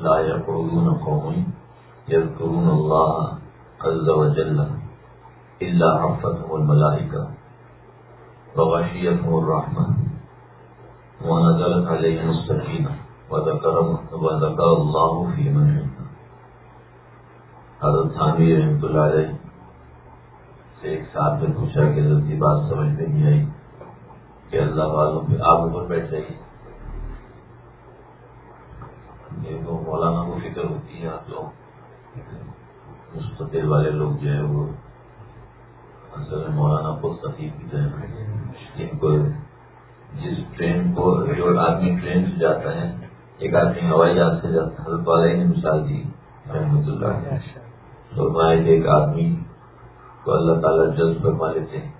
لا يقعدون قوم يذكرون الله عز وجل إلا عفتهم الملائكة وغشيتهم الرحمة ونزلت عليهم السكينة وذكر وذكر الله في من عنده حضرت تھانوی رحمۃ اللہ علیہ سے ایک ساتھ میں پوچھا کہ جلدی بات سمجھ میں نہیں آئی کہ اللہ والوں پہ آپ اوپر بیٹھ رہی جائیے تو مولانا کو فکر ہوتی ہے آپ لوگ مستقل والے لوگ جو ہے وہ اصل میں مولانا کو تکلیف بھی جائیں ان کو جس ٹرین کو جو آدمی ٹرین سے جاتا ہے، ایک آدمی ہوائی جہاز سے جاتا ہے والے نے مثال دی رحمت اللہ فرمائے کہ ایک آدمی کو اللہ تعالیٰ جذب کروا لیتے ہیں۔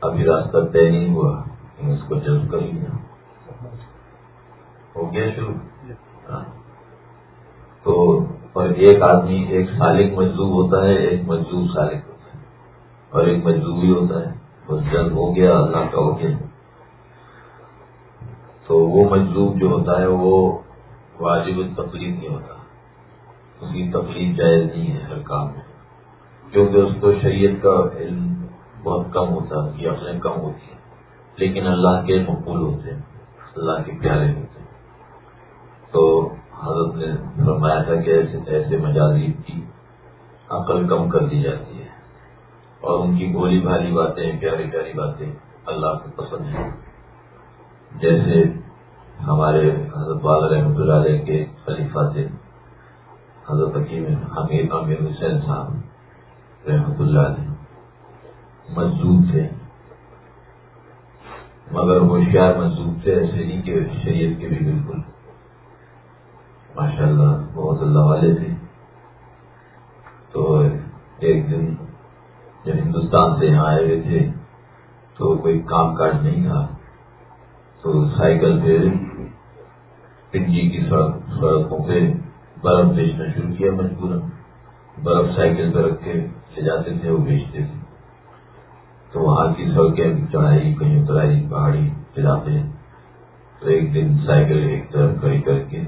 ابھی راستہ طے نہیں ہوا اس کو جذب کر لیا۔ ہو گیا شروع۔ تو اور ایک آدمی، ایک سالک مجذوب ہوتا ہے، ایک مجذوب سالک ہوتا ہے۔ اور ایک مجذوبی ہوتا ہے۔ بس جلد ہو گیا، اللہ کا ہو گیا تو وہ مجذوب جو ہوتا ہے، وہ واجب تقریب نہیں ہوتا۔ اس کی تکلیف جائز نہیں ہے ہر کام میں۔ کیونکہ اس کو شریعت کا علم بہت کم ہوتا ہے، اس کی عقلیں کم ہوتی ہیں۔ لیکن اللہ کے مقبول ہوتے ہیں، اللہ کے پیارے ہوتے ہیں۔ تو حضرت نے فرمایا تھا کہ ایسے ایسے مجازیب کی عقل کم کر دی جاتی ہے۔ اور ان کی بولی بھالی باتیں، پیاری پیاری باتیں اللہ کو پسند ہیں۔ جیسے ہمارے حضرت والا رحمۃ اللہ علیہ کے خلیفہ تھے۔ حضرت حکیم حمید امیر حسین صاحب رحمۃ اللہ علیہ مزدور تھے۔ مگر ہوشیار مزدور تھے ایسے نہیں کہ شریعت کے بھی بالکل ماشاء اللہ بہت اللہ والے تھے تو ایک دن جب ہندوستان سے یہاں آئے ہوئے تھے، تو کوئی کام کاج نہیں تھا۔ تو سائیکل پہ پنجی کی سڑک، سڑکوں پہ برف بیچنا شروع کیا مجبور برف سائیکل پہ رکھ کے لے جاتے تھے، وہ بیچتے تھے۔ تو وہاں کی سڑکیں چڑھائی کہیں اترائی، پہاڑی چلاتے۔ تو ایک دن سائیکل ایک طرف کھڑی کر کے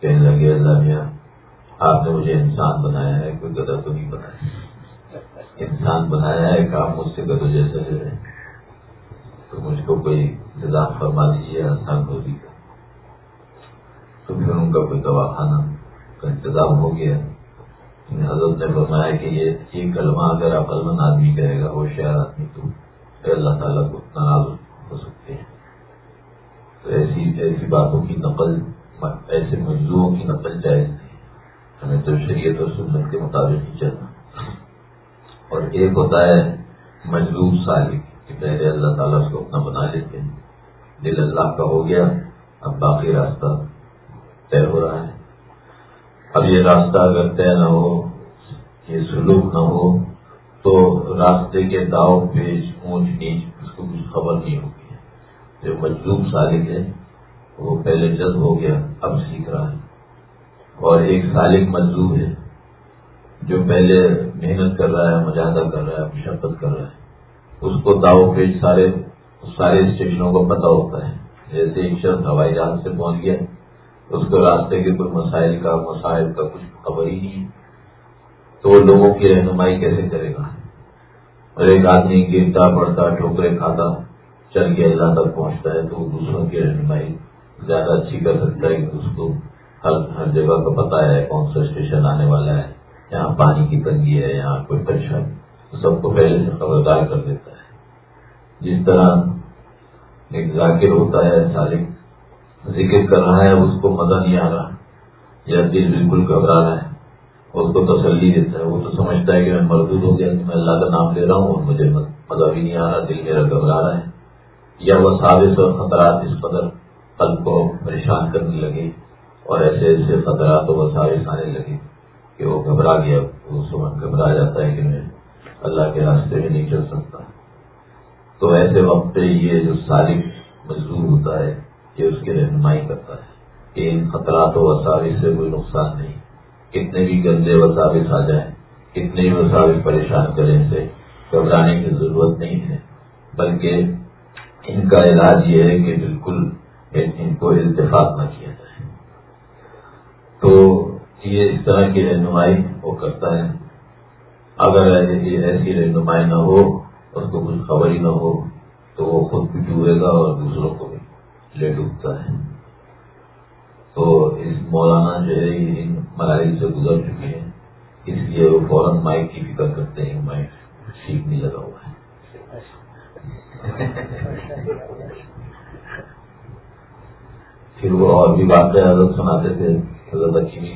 کہنے لگے، اللہ میاں آپ نے مجھے انسان بنایا ہے، کوئی گدر تو نہیں بنایا۔ انسان بنایا ہے، کام مجھ سے گدر جیسا لے رہے تو مجھ کو کوئی انتظام فرما دیجیے آسان ہو کا تو پھر ان کا کوئی دواخانہ کا انتظام ہو گیا۔ یعنی حضرت نے فرمایا کہ یہ کلمہ اگر عقل مند آدمی کہے گا وہ شہر آدمی تو پھر اللہ تعالیٰ کو ناراض ہو سکتے ہیں۔ تو ایسی ایسی باتوں کی نقل، ایسے مزدوروں کی نقل جائز ہمیں تو شریعت اور سنت کے مطابق ہی چلنا۔ اور ایک ہوتا ہے مجلوب سالک، کہ پہلے اللہ تعالیٰ اس کو اپنا بنا لیتے ہیں۔ دل اللہ کا ہو گیا، اب باقی راستہ طے ہو رہا ہے۔ اب یہ راستہ اگر طے نہ ہو، یہ سلوک نہ ہو، تو راستے کے داؤ پیش اونچ، نیچ، اس کو کچھ خبر نہیں ہوگی جو مجلوب سالک ہے، وہ پہلے جذب ہو گیا، اب سیکھ رہا ہے۔ اور ایک سالک مجلوب ہے، جو پہلے محنت کر رہا ہے، مجاہدہ کر رہا ہے، مشقت کر رہا ہے۔ اس کو داؤ پیش سارے سارے اسٹیشنوں کو پتہ ہوتا ہے۔ جیسے ایک شخص ہوائی جہاز سے پہنچ گیا، اس کو راستے کے کوئی مسائل کا مسائل کا کچھ خبر ہی نہیں۔ تو وہ لوگوں کی رہنمائی کیسے کرے گا؟ اور ایک آدمی گرتا پڑتا ٹھوکرے کھاتا، چل کے اللہ تک پہنچتا ہے، تو وہ دوسروں کی رہنمائی زیادہ اچھی کر سکتا ہے اس کو ہر ہر جگہ کا پتا ہے کون سا اسٹیشن آنے والا ہے، یہاں پانی کی تنگی ہے، یہاں کوئی پریشانی سب کو پہلے سے خبردار کر دیتا ہے۔ جس طرح ایک ذاکر ہوتا ہے، سالک ذکر کر رہا ہے اس کو مزہ نہیں آ رہا۔ یا دل بالکل گھبرا رہا ہے۔ اس کو تسلی دیتا ہے۔ وہ تو سمجھتا ہے کہ میں مردود ہو گیا، کہ میں اللہ کا نام لے رہا ہوں اور مجھے مزہ بھی نہیں آ رہا، دل میرا گھبرا رہا ہے۔ یا وہ سازش اور خطرات اس قدر قلب کو پریشان کرنے لگے۔ اور ایسے ایسے خطرات و وساوس آنے لگے کہ وہ گھبرا گیا، وہ سمجھ گھبرا جاتا ہے کہ میں اللہ کے راستے میں نہیں چل سکتا۔ تو ایسے وقت پہ یہ جو سالک مزدور ہوتا ہے، یہ اس کی رہنمائی کرتا ہے کہ ان خطرات و وساوس سے کوئی نقصان نہیں۔ کتنے بھی گندے وساوس آ جائیں، کتنے بھی وساوس پریشان کریں سے گھبرانے کی ضرورت نہیں ہے۔ بلکہ ان کا علاج یہ ہے کہ بالکل ان کو التفاق نہ کیا۔ تو یہ اس طرح کی رہنمائی وہ کرتا ہے۔ اگر ایسی رہنمائی نہ ہو اس کو کچھ خبر ہی نہ ہو، تو وہ خود بھی ڈوبے گا اور دوسروں کو بھی لے ڈوبتا ہے۔ تو اس مولانا جو ہے ان مراحل سے گزر چکے ہیں۔ اس لیے وہ فوراً مائک کی فکر کرتے ہیں، مائک سیکھنے لگا ہوا ہے۔ پھر وہ اور بھی باتیں حضرت سناتے تھے۔ حضرت حکیمی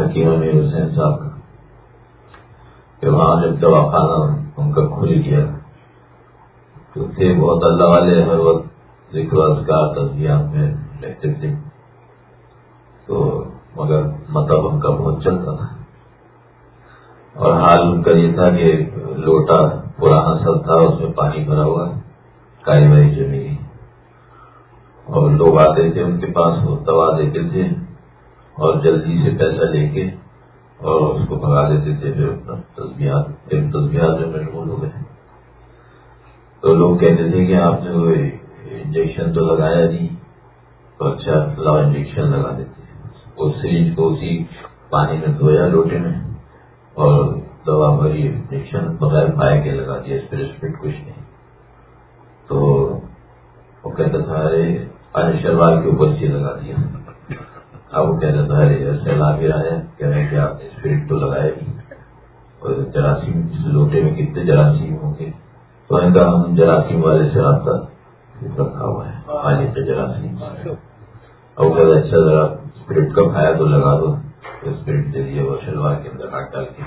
حکیم امیر حسین صاحب کا پھر وہاں جب دوا خانہ ان کا کھل گیا۔ تو تھے بہت اللہ والے، ہر وقت ذکر اذکار تصویرات میں رہتے تھے۔ تو مگر مطلب ان کا بہت چلتا تھا اور حال ان کا یہ تھا کہ لوٹا پرانا سب تھا، اس میں پانی بھرا ہوا کائی بائی جمی اور لوگ آتے تھے ان کے پاس، وہ دوا دیتے تھے۔ اور جلدی سے پیسہ لے کے اور اس کو بھگا دیتے تھے پھر اپنا تصویرات تصویرات میں مشغول ہو گئے۔ تو لوگ کہتے تھے کہ آپ نے وہ انجیکشن تو لگایا نہیں، تو اچھا لاؤ انجیکشن لگا دیتے اس سریج کو اسی پانی میں دھویا لوٹے میں اور دوا بھری انجیکشن بغیر پائے کے لگا دیا اسپرٹ کچھ نہیں۔ تو وہ کہتا تھا، ارے، پانی شلوار کے اوپر سے لگا دیا۔ اب وہ کہتا تھا، ارے ایسے لا آیا کہہ رہے ہیں کہ آپ نے اسپرٹ تو لگایا نہیں اور جراثیم لوٹے میں کتنے جراثیم ہوں گے۔ تو ان کا ہم جراثیم والے سے رابطہ رکھا ہوا ہے؟ پانی کے جراثیم اب کہتا اچھا ذرا اسپرٹ کا کھایا تو لگا دو۔ اسپرٹ دے دیا، وہ شلوار کے اندر ہاتھ ڈال کے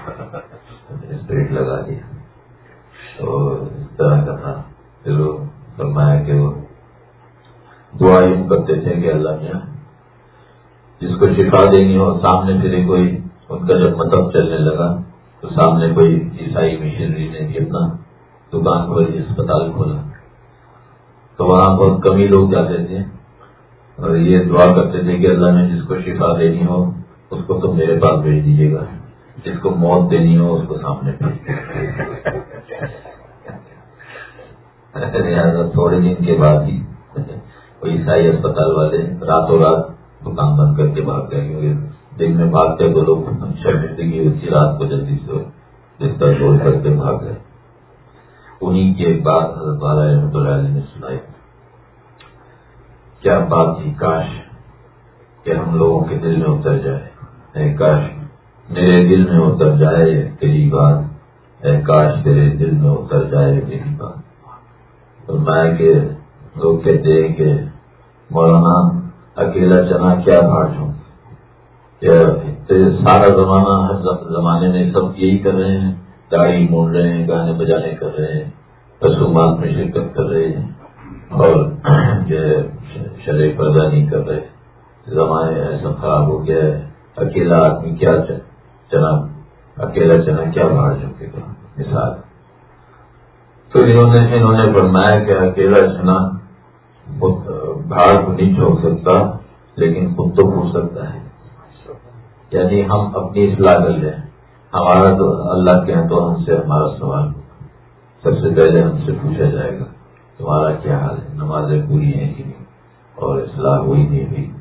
اسپرٹ لگا دیا۔ تو اس طرح کا تھا۔ پھر وہ فرمایا کہ وہ دعا یوں کرتے تھے کہ اللہ میاں جس کو شفا دینی ہو، سامنے پھر کوئی ان کا جب مطلب چلنے لگا، تو سامنے کوئی عیسائی مشنری نے اپنا دکان کھولی اسپتال کھولا۔ تو وہاں بہت کمی لوگ جاتے تھے اور یہ دعا کرتے تھے کہ اللہ نے جس کو شفا دینی ہو، اس کو تو میرے پاس بھیج دیجیے گا۔ جس کو موت دینی ہو، اس کو سامنے بھیج تھوڑے دن کے بعد ہی، وہ عیسائی اسپتال والے راتوں رات دکان بند کر کے بھاگ گئے کیونکہ دن میں بھاگتے تو لوگ شرمندگی اسی رات کو جلدی سے جس کا چھوڑ کر کے بھاگ گئے انہیں کی ایک بات حضرت والا رحمۃ اللہ علیہ نے سنائی۔ کیا بات تھی؟ کاش کہ ہم لوگوں کے دل میں اتر جائے۔ اے کاش، میرے دل میں اتر جائے تیری بات۔ اے کاش، تیرے دل میں اتر جائے میری بات۔ تو میں کہ لوگ کہتے ہیں کہ مولانا اکیلا چنا کیا بھاٹ ہوں۔ سارا زمانہ ہر زمانے میں سب یہی کر رہے ہیں۔ گاڑی موڑ رہے ہیں، گانے بجانے کر رہے ہیں، رسومات میں شرکت کر رہے ہیں۔ اور جو شرح پیدا نہیں کر رہے۔ زمانے ایسا خراب ہو گیا ہے۔ اکیلا آدمی کیا چنا اکیلا چنا کیا باہر چکے گا مثال۔ تو انہوں نے انہوں نے فرمایا کہ اکیلا چنا بھاڑ کو نہیں چھوڑ سکتا، لیکن خود تو پوچھ سکتا ہے۔ یعنی ہم اپنی اصلاح کر لیں۔ ہمارا تو اللہ کے تو ہم سے ہمارا سوال۔ سب سے پہلے ہم سے پوچھا جائے گا، تمہارا کیا حال ہے؟ نمازیں پوری ہیں کہ نہیں؟ اور اصلاح ہوئی نہیں ہوئی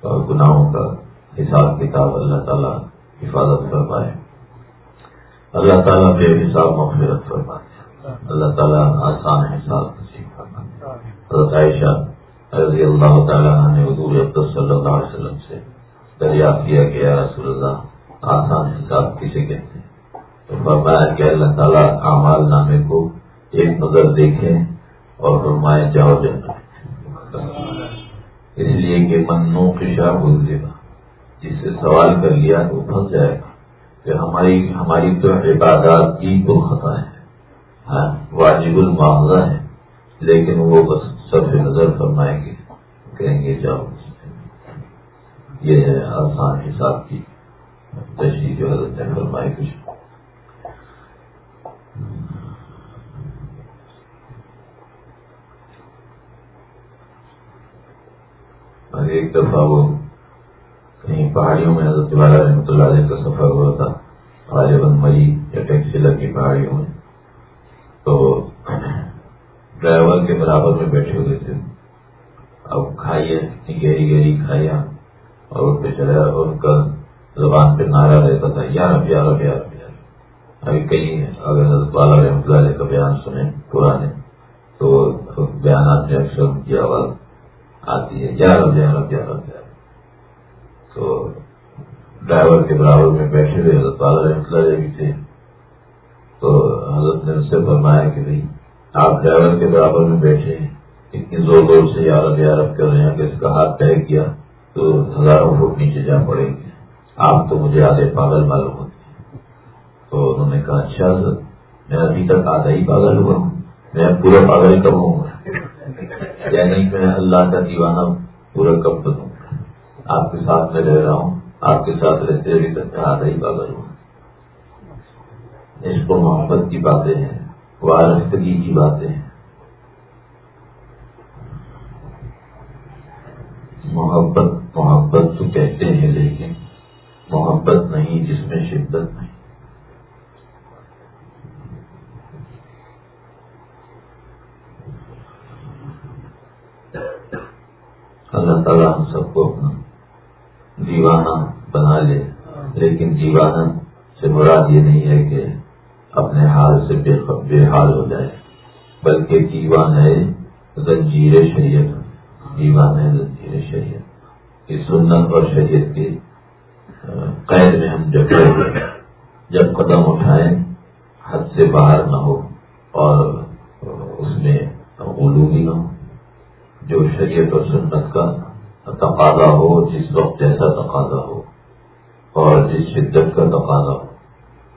اور گناہوں کا حساب کتاب اللہ تعالیٰ حفاظت فرمائے۔ اللہ تعالیٰ بے حساب مغفرت فرمائے۔ اللہ تعالیٰ آسان حساب نصیب فرمائے۔ حضرت عائشہ رضی اللہ تعالیٰ نے حضور عبد صلی اللہ علیہ وسلم سے دریافت کیا کہ یا رسول اللہ، آسان حساب کسے کہتے ہیں؟ تو فرمایا کہ اللہ تعالیٰ اعمال نامے کو ایک نظر دیکھیں اور فرمائے جاؤ جانا اس لیے کہ منو خشا بول دے گا جس سے سوال کر لیا تو پھنس جائے گا کہ ہماری ہماری تو عبادات کی تو خطا ہے ہاں واجب المعاوضہ ہے، لیکن وہ بس سب نظر فرمائیں گے، کہیں گے جاؤ۔ یہ ہے آسان حساب کی تشریح جو حضرت نے فرمائی کچھ اور ایک دفعہ وہ کہیں پہاڑیوں میں حضرت والا رحمۃ اللہ علیہ کا سفر ہوا تھا، غالباً مئی یا ٹیکسی کی پہاڑیوں میں۔ تو ڈرائیور کے برابر میں بیٹھے ہوئے تھے۔ اب کھائیے گہری گہری کھایا اور ان پہ چلا اور ان کا زبان پہ نعرہ رہتا تھا یار اب یار اب یار ابھی کہیں اگر حضرت والا رحمۃ اللہ علیہ کا بیان سنیں، پرانے، تو بیانات میں اکثر کی آواز آتی ہے یار اب یار اب یار اب یار تو ڈرائیور کے برابر میں بیٹھے ہوئے حضرت والا رحمۃ اللہ علیہ بھی تھے۔ تو حضرت نے ان سے فرمایا کہ بھائی آپ ڈرائیور کے برابر میں بیٹھے ہیں اتنی زور زور سے یار یارب کر رہے ہیں کہ اس کا ہاتھ طے کیا تو ہزاروں فٹ نیچے جا پڑیں گے۔ آپ تو مجھے آدھے پاگل معلوم ہوتے ہیں۔ تو انہوں نے کہا اچھا میں ابھی تک آدھا ہی پاگل ہوا ہوں۔ میں پورا پاگل کب ہوں گا؟ یعنی یا نہیں میں اللہ کا دیوانہ پورا کب بنوں گا؟ آپ کے ساتھ میں رہ رہا ہوں، آپ کے ساتھ رہتے ابھی تک میں آدھا ہی پاگل ہوں۔ اس کو محبت کی باتیں ہیں۔ وارفتگی کی باتیں۔ محبت محبت تو کہتے ہیں لیکن محبت نہیں، جس میں شدت نہیں۔ اللہ تعالیٰ ہم سب کو اپنا دیوانہ بنا لے، لیکن دیوانہ سے مراد یہ نہیں ہے کہ اپنے حال سے بے بے حال ہو جائے۔ بلکہ دیوان ہے زنجیر شریعت۔ دیوان ہے زنجیر شریعت۔ اس سنت اور شریعت کے قید میں ہم جب جب قدم اٹھائیں، حد سے باہر نہ ہو اور اس میں علومی نہ ہو، جو شریعت اور سنت کا تقاضا ہو، جس وقت جیسا تقاضا ہو اور جس شدت کا تقاضا ہو،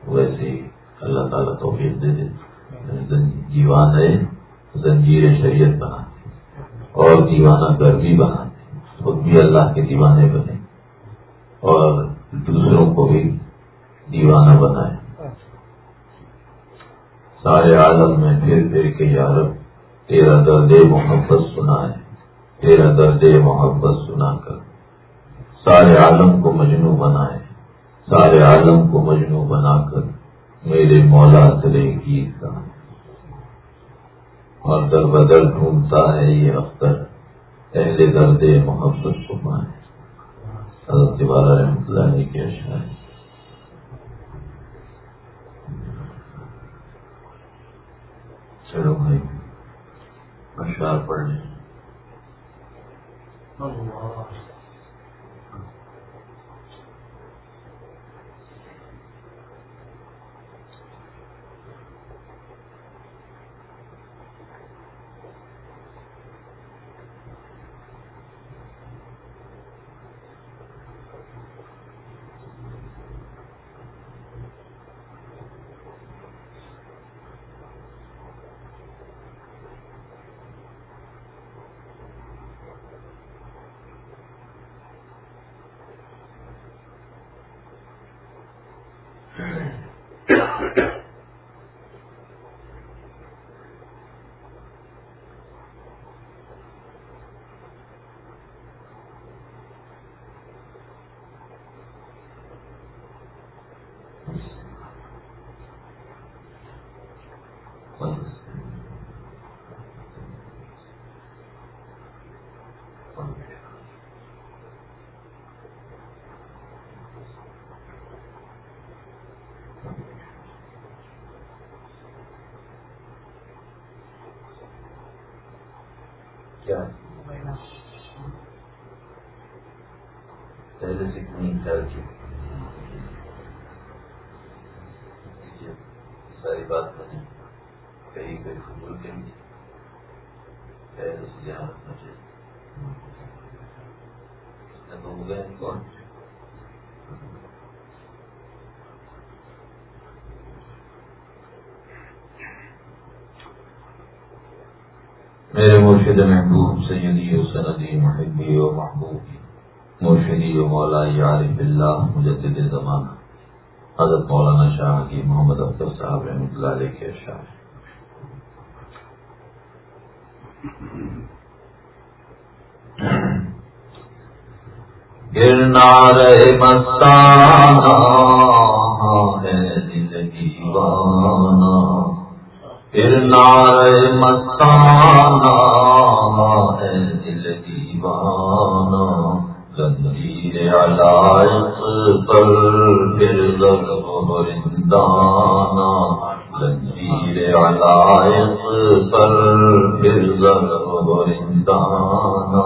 ویسے اللہ تعالیٰ تو دے دے۔ یعنی دیوان ہے زنجیر شریعت بناتے اور دیوانہ گرمی بناتے خود بھی اللہ کے دیوانے بنے۔ اور دوسروں کو بھی دیوانہ بنائے۔ سارے عالم میں پھر پھر کے یارب تیرا درد محبت سنا ہے۔ تیرا درد محبت سنا کر۔ سارے عالم کو مجنو بنائے سارے عالم کو مجنو بنا کر۔ میرے مولا تلے گیت کا۔ اور در بدر ڈھونڈتا ہے یہ اختر پہلے درد محبت کو پائے حضرت والا رحمت اللہ علیہ کے اشعار۔ چلو بھائی، اشعار پڑھ لیں۔ مرشد محبوب، سیدی و سندی محبی و محبوبی مرشدی و مولا عارف اللہ مجدد زمانہ، حضرت مولانا شاہ کی محمد اختر صاحب رحمۃ اللہ علیہ کے شاہ گرنا رہے مستانہ گرنار مستانہ ہے دل دیوانہ زنجیر علائق پر پھر رندانا زنجیر علائق پر پھر رندانا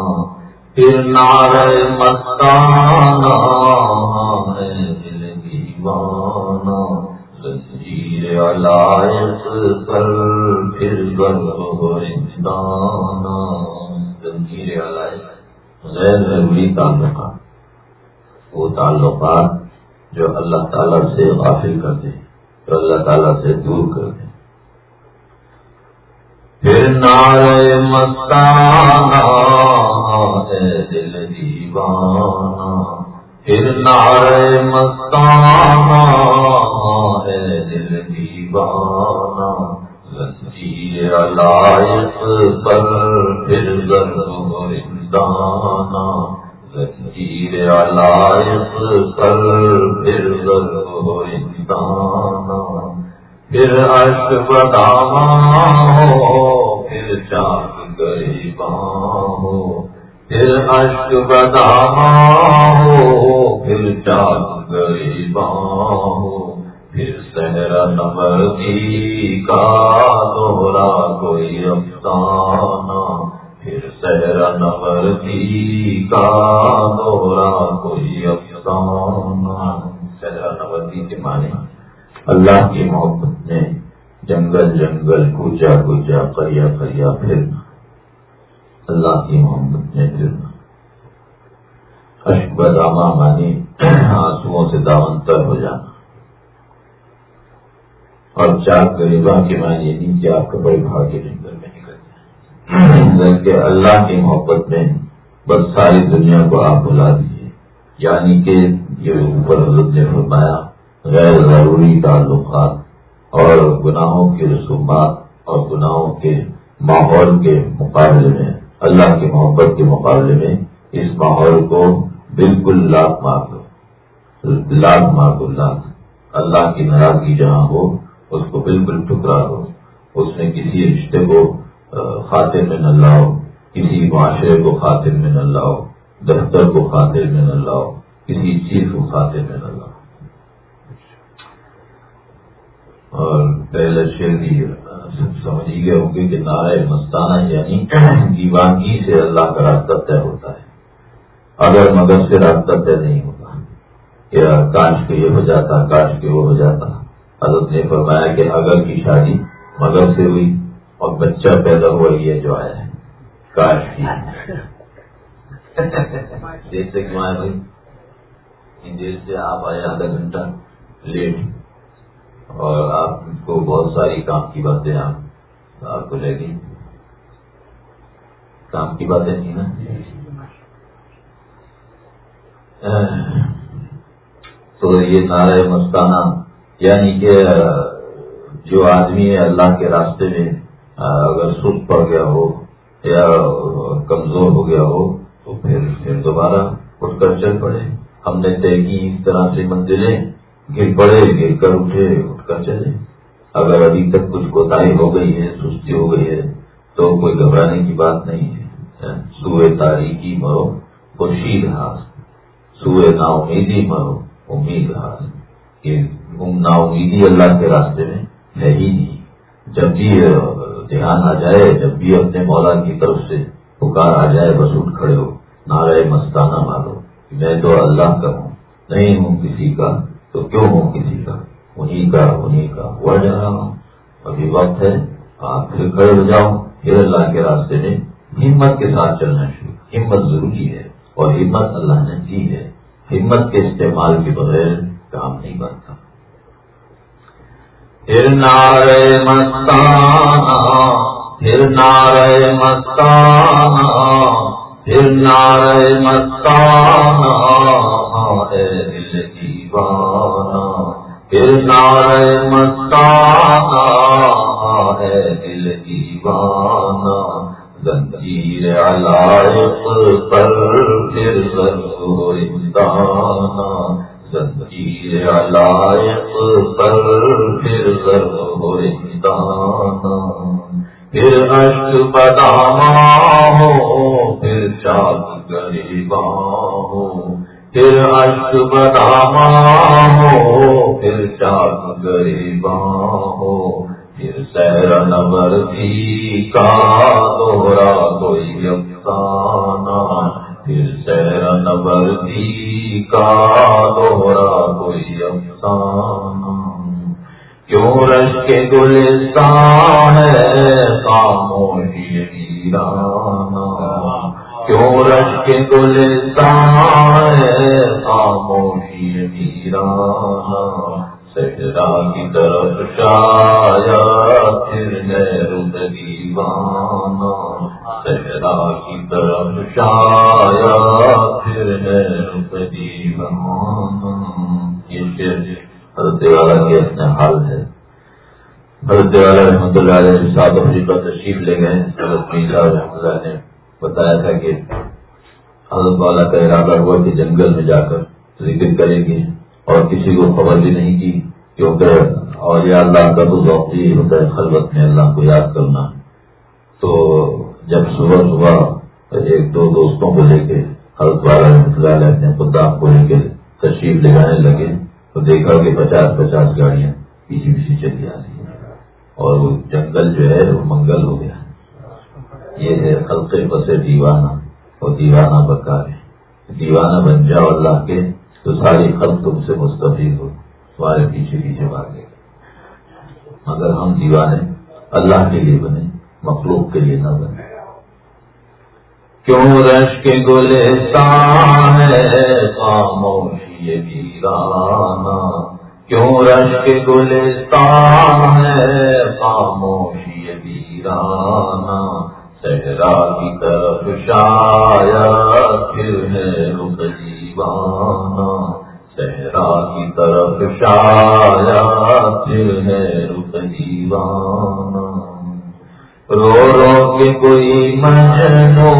پھر نعرہ مستانا علائق پر پھر رندانا زنجیر علائق غیر ضروری تعلقات۔ وہ تعلقات جو اللہ تعالیٰ سے غافل کر دیں جو اللہ تعالیٰ سے دور کر دیں پھر نارے مستانہ دل دیوانہ۔ پھر نارے مستانہ دل دیوانہ زنجیر علائق پر پھر ضرور دانا زنجیر علائق کر پھر ہو پھر عشق بداما ہو، پھر چاند گریباں ہو پھر عشق بداما ہو پھر چاند گریباں ہو پھر سہرا نمر کا دوہرا کوئی افسانہ پھر سہرا نور کا دورا کوئی افسانہ سہرا نوردی کے معنی اللہ کی محبت نے جنگل جنگل کوچا کوچا کریا کریا پھرنا اللہ کی محبت نے پھرنا اشب داما مانی آنسو سے دامن تر ہو جانا۔ اور چار غریبا کے معنی نہیں کہ آپ کپڑے بھاگے جنگل میں کہ اللہ کی محبت میں بس ساری دنیا کو آپ بلا دیجیے یعنی کہ یہ اوپر حضرت نے فرمایا، غیر ضروری تعلقات اور گناہوں کے رسومات اور گناہوں کے ماحول کے مقابلے میں اللہ کی محبت کے مقابلے میں اس ماحول کو بالکل لاکھ مار دو۔ لاکھ مار دو، لاکھ۔ اللہ کی ناراضگی جہاں ہو، اس کو بالکل ٹکرا دو۔ اس میں کسی رشتے کو خاطر میں نہ لاؤ۔ کسی معاشرے کو خاطر میں نہ لاؤ۔ دفتر کو خاطر میں نہ لاؤ۔ کسی چیز کو خاطر میں نہ لاؤ۔ اور پہلے شیر بھی سمجھ گئے ہوں گے کہ نعرہ مستانہ یعنی دیوانگی سے اللہ کا راستہ طے ہوتا ہے۔ اگر مگر سے راستہ طے نہیں ہوتا، یا کاش کے یہ ہو جاتا، کاش کے وہ ہو جاتا۔ حضرت نے فرمایا کہ اگر کی شادی مگر سے ہوئی اور بچہ پیدا ہوا، یہ جو آیا ہے، کاش کی۔ دیکھتے کیوں آئے بھائی؟ دیر سے آپ آئے، آدھا گھنٹہ لیٹ۔ اور آپ کو بہت ساری کام کی باتیں آپ آپ کو لے گئی کام کی باتیں تھیں نا؟ تو یہ نعرہ مستانہ یعنی کہ، جو آدمی ہے اللہ کے راستے میں اگر سکھ پڑ گیا ہو یا کمزور ہو گیا ہو، تو پھر پھر دوبارہ اٹھ کر چل پڑے۔ ہم نے طے کی اس طرح سے منزلیں گر پڑے، گر کر اٹھے، اٹھ کر چلے۔ اگر ابھی تک کچھ کوتاہی ہو گئی ہے، سستی ہو گئی ہے، تو کوئی گھبرانے کی بات نہیں ہے۔ سوئے تاریخی مرو، خورشید ہاس سوئے نا امیدی مرو، امید ہاس یہ نا امیدی اللہ کے راستے میں ہے ہی نہیں۔ جب بھی دھیان آ جائے، جب بھی اپنے مولا کی طرف سے پکار آ جائے، بس اٹھ کھڑے ہو، نعرہ مستانہ مارو میں تو اللہ کا ہوں، نہیں ہوں کسی کا۔ تو کیوں ہوں کسی کا انہیں کا انہیں کا ہوا جا رہا ہوں۔ ابھی وقت ہے، آپ پھر کھڑے ہو جاؤ۔ پھر اللہ کے راستے میں ہمت کے ساتھ چلنا شروع۔ ہمت ضروری ہے اور ہمت اللہ نے دی ہے۔ ہمت کے استعمال کے بغیر کام نہیں بنتا۔ پھر نارے مستانہ، پھر نارے مستانہ، پھر نارے مستانہ۔ دل دیوانہ پھر نارے مستانہ ہے دل دیوانہ زنجیر علائق پر پھر ضرور انسانہ زنجیر علائق پر پھر ضرور انسانہ پھر عشق بداما ہو پھر چاک گریباں ہو پھر اشک بداما ہو، پھر چاک گریباں ہو، پھر سیر نبر بھی کا دوہرا کوئی افسانہ پھر سیر نبر بھی کا دوہرا کوئی افسانہ کیوں رش کے گلستان ہے خاموشی ویرانا رش کے گلستان خاموشی ویرانا سجرا کی طرف شایا، پھر ہے رد دیوانا سجرا کی طرف شایا، پھر ہے رد دیوانا یہ شیر حضرت والا کے اپنے حال ہے۔ حضرت والا رحمۃ اللہ علیہ سات افریقہ تشریف لے گئے۔ حضرت میزا رحمۃ اللہ نے بتایا تھا کہ حضرت والا کا ارادہ ہوا کہ جنگل میں جا کر ذکر کریں گے اور کسی کو خبر بھی نہیں کی کیونکہ اور یا اللہ کا تو ذوق ہی ہوتا ہے خلوت میں اللہ کو یاد کرنا۔ تو جب صبح صبح ایک دو دوستوں کو لے کے حضرت والا رحمۃ اللہ نے خدا کو لے کے تشریف لے جانے لگے، تو دیکھا کہ پچاس پچاس گاڑیاں پیچھے پیچھے چلی آ رہی ہیں اور وہ جنگل جو ہے وہ منگل ہو گیا۔ یہ ہے خلقے بسے دیوانہ۔ اور دیوانہ بکا ہے دیوانہ بن جاؤ اللہ کے، تو ساری خلق تم سے مستفید ہو۔ تمہارے پیچھے پیچھے بھاگے مگر ہم دیوانے اللہ کے لیے بنے، مخلوق کے لیے نہ بنے۔ کیوں رش کے گولے خاموش یہ ویرانا کیوں رش کے گلستان ہے، خاموشی یہ ویرانا صحرا کی طرف شایا پھر ہے رخ دیوانا صحرا کی طرف شایا پھر ہے رخ دیوانا رو رو کے کوئی مجنو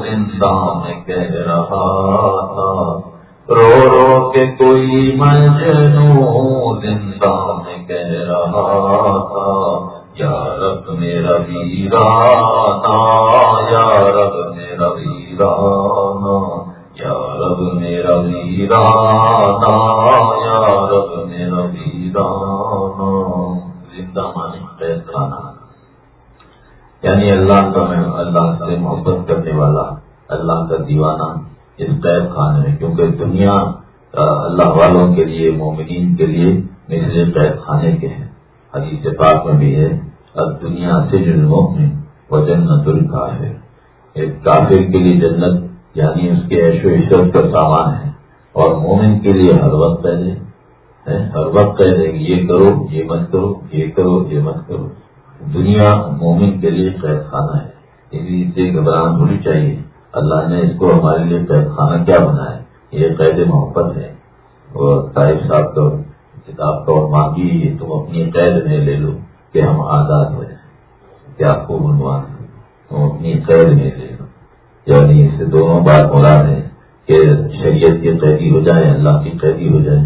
زندہ میں کہہ رہا تھا۔ رو رو کے کوئی مجنو زندہ میں کہہ رہا تھا۔ یا رب میرا ویرانا یا رب میرا ویرانا یا رب میرا ویرانا یا رب میرا ویرانا زندہ مانی قید کھانا یعنی اللہ کا میں اللہ سے محبت کرنے والا، اللہ کا دیوانہ اس قید خانے میں، کیونکہ دنیا اللہ والوں کے لیے، مومنین کے لیے مثل قید خانے کے ہیں۔ حدیث پاک میں بھی ہے۔ اب دنیا سے جو میں وہ جنت ہے ایک کافر کے لیے جنت یعنی اس کے عیش و عشرت کا سامان ہے۔ اور مومن کے لیے ہر وقت پہلے جی، ہر وقت پہلے یہ کرو، یہ مت کرو، یہ کرو، یہ مت کرو۔ دنیا مومن کے لیے قید خانہ ہے۔ اس لیے سے گھبراہٹ ہونی چاہیے۔ اللہ نے اس کو ہمارے لیے قید خانہ کیا بنایا یہ قید محبت ہے۔ اور طائف صاحب کا کتاب کا اور مانگی، یہ تم اپنی قید میں لے لو۔ کہ ہم آزاد ہو جائیں کیا خوب عنوان تم اپنی قید میں لے یعنی اس سے دونوں بات مراد ہے کہ شریعت کی قیدی ہو جائے اللہ کی قیدی ہو جائے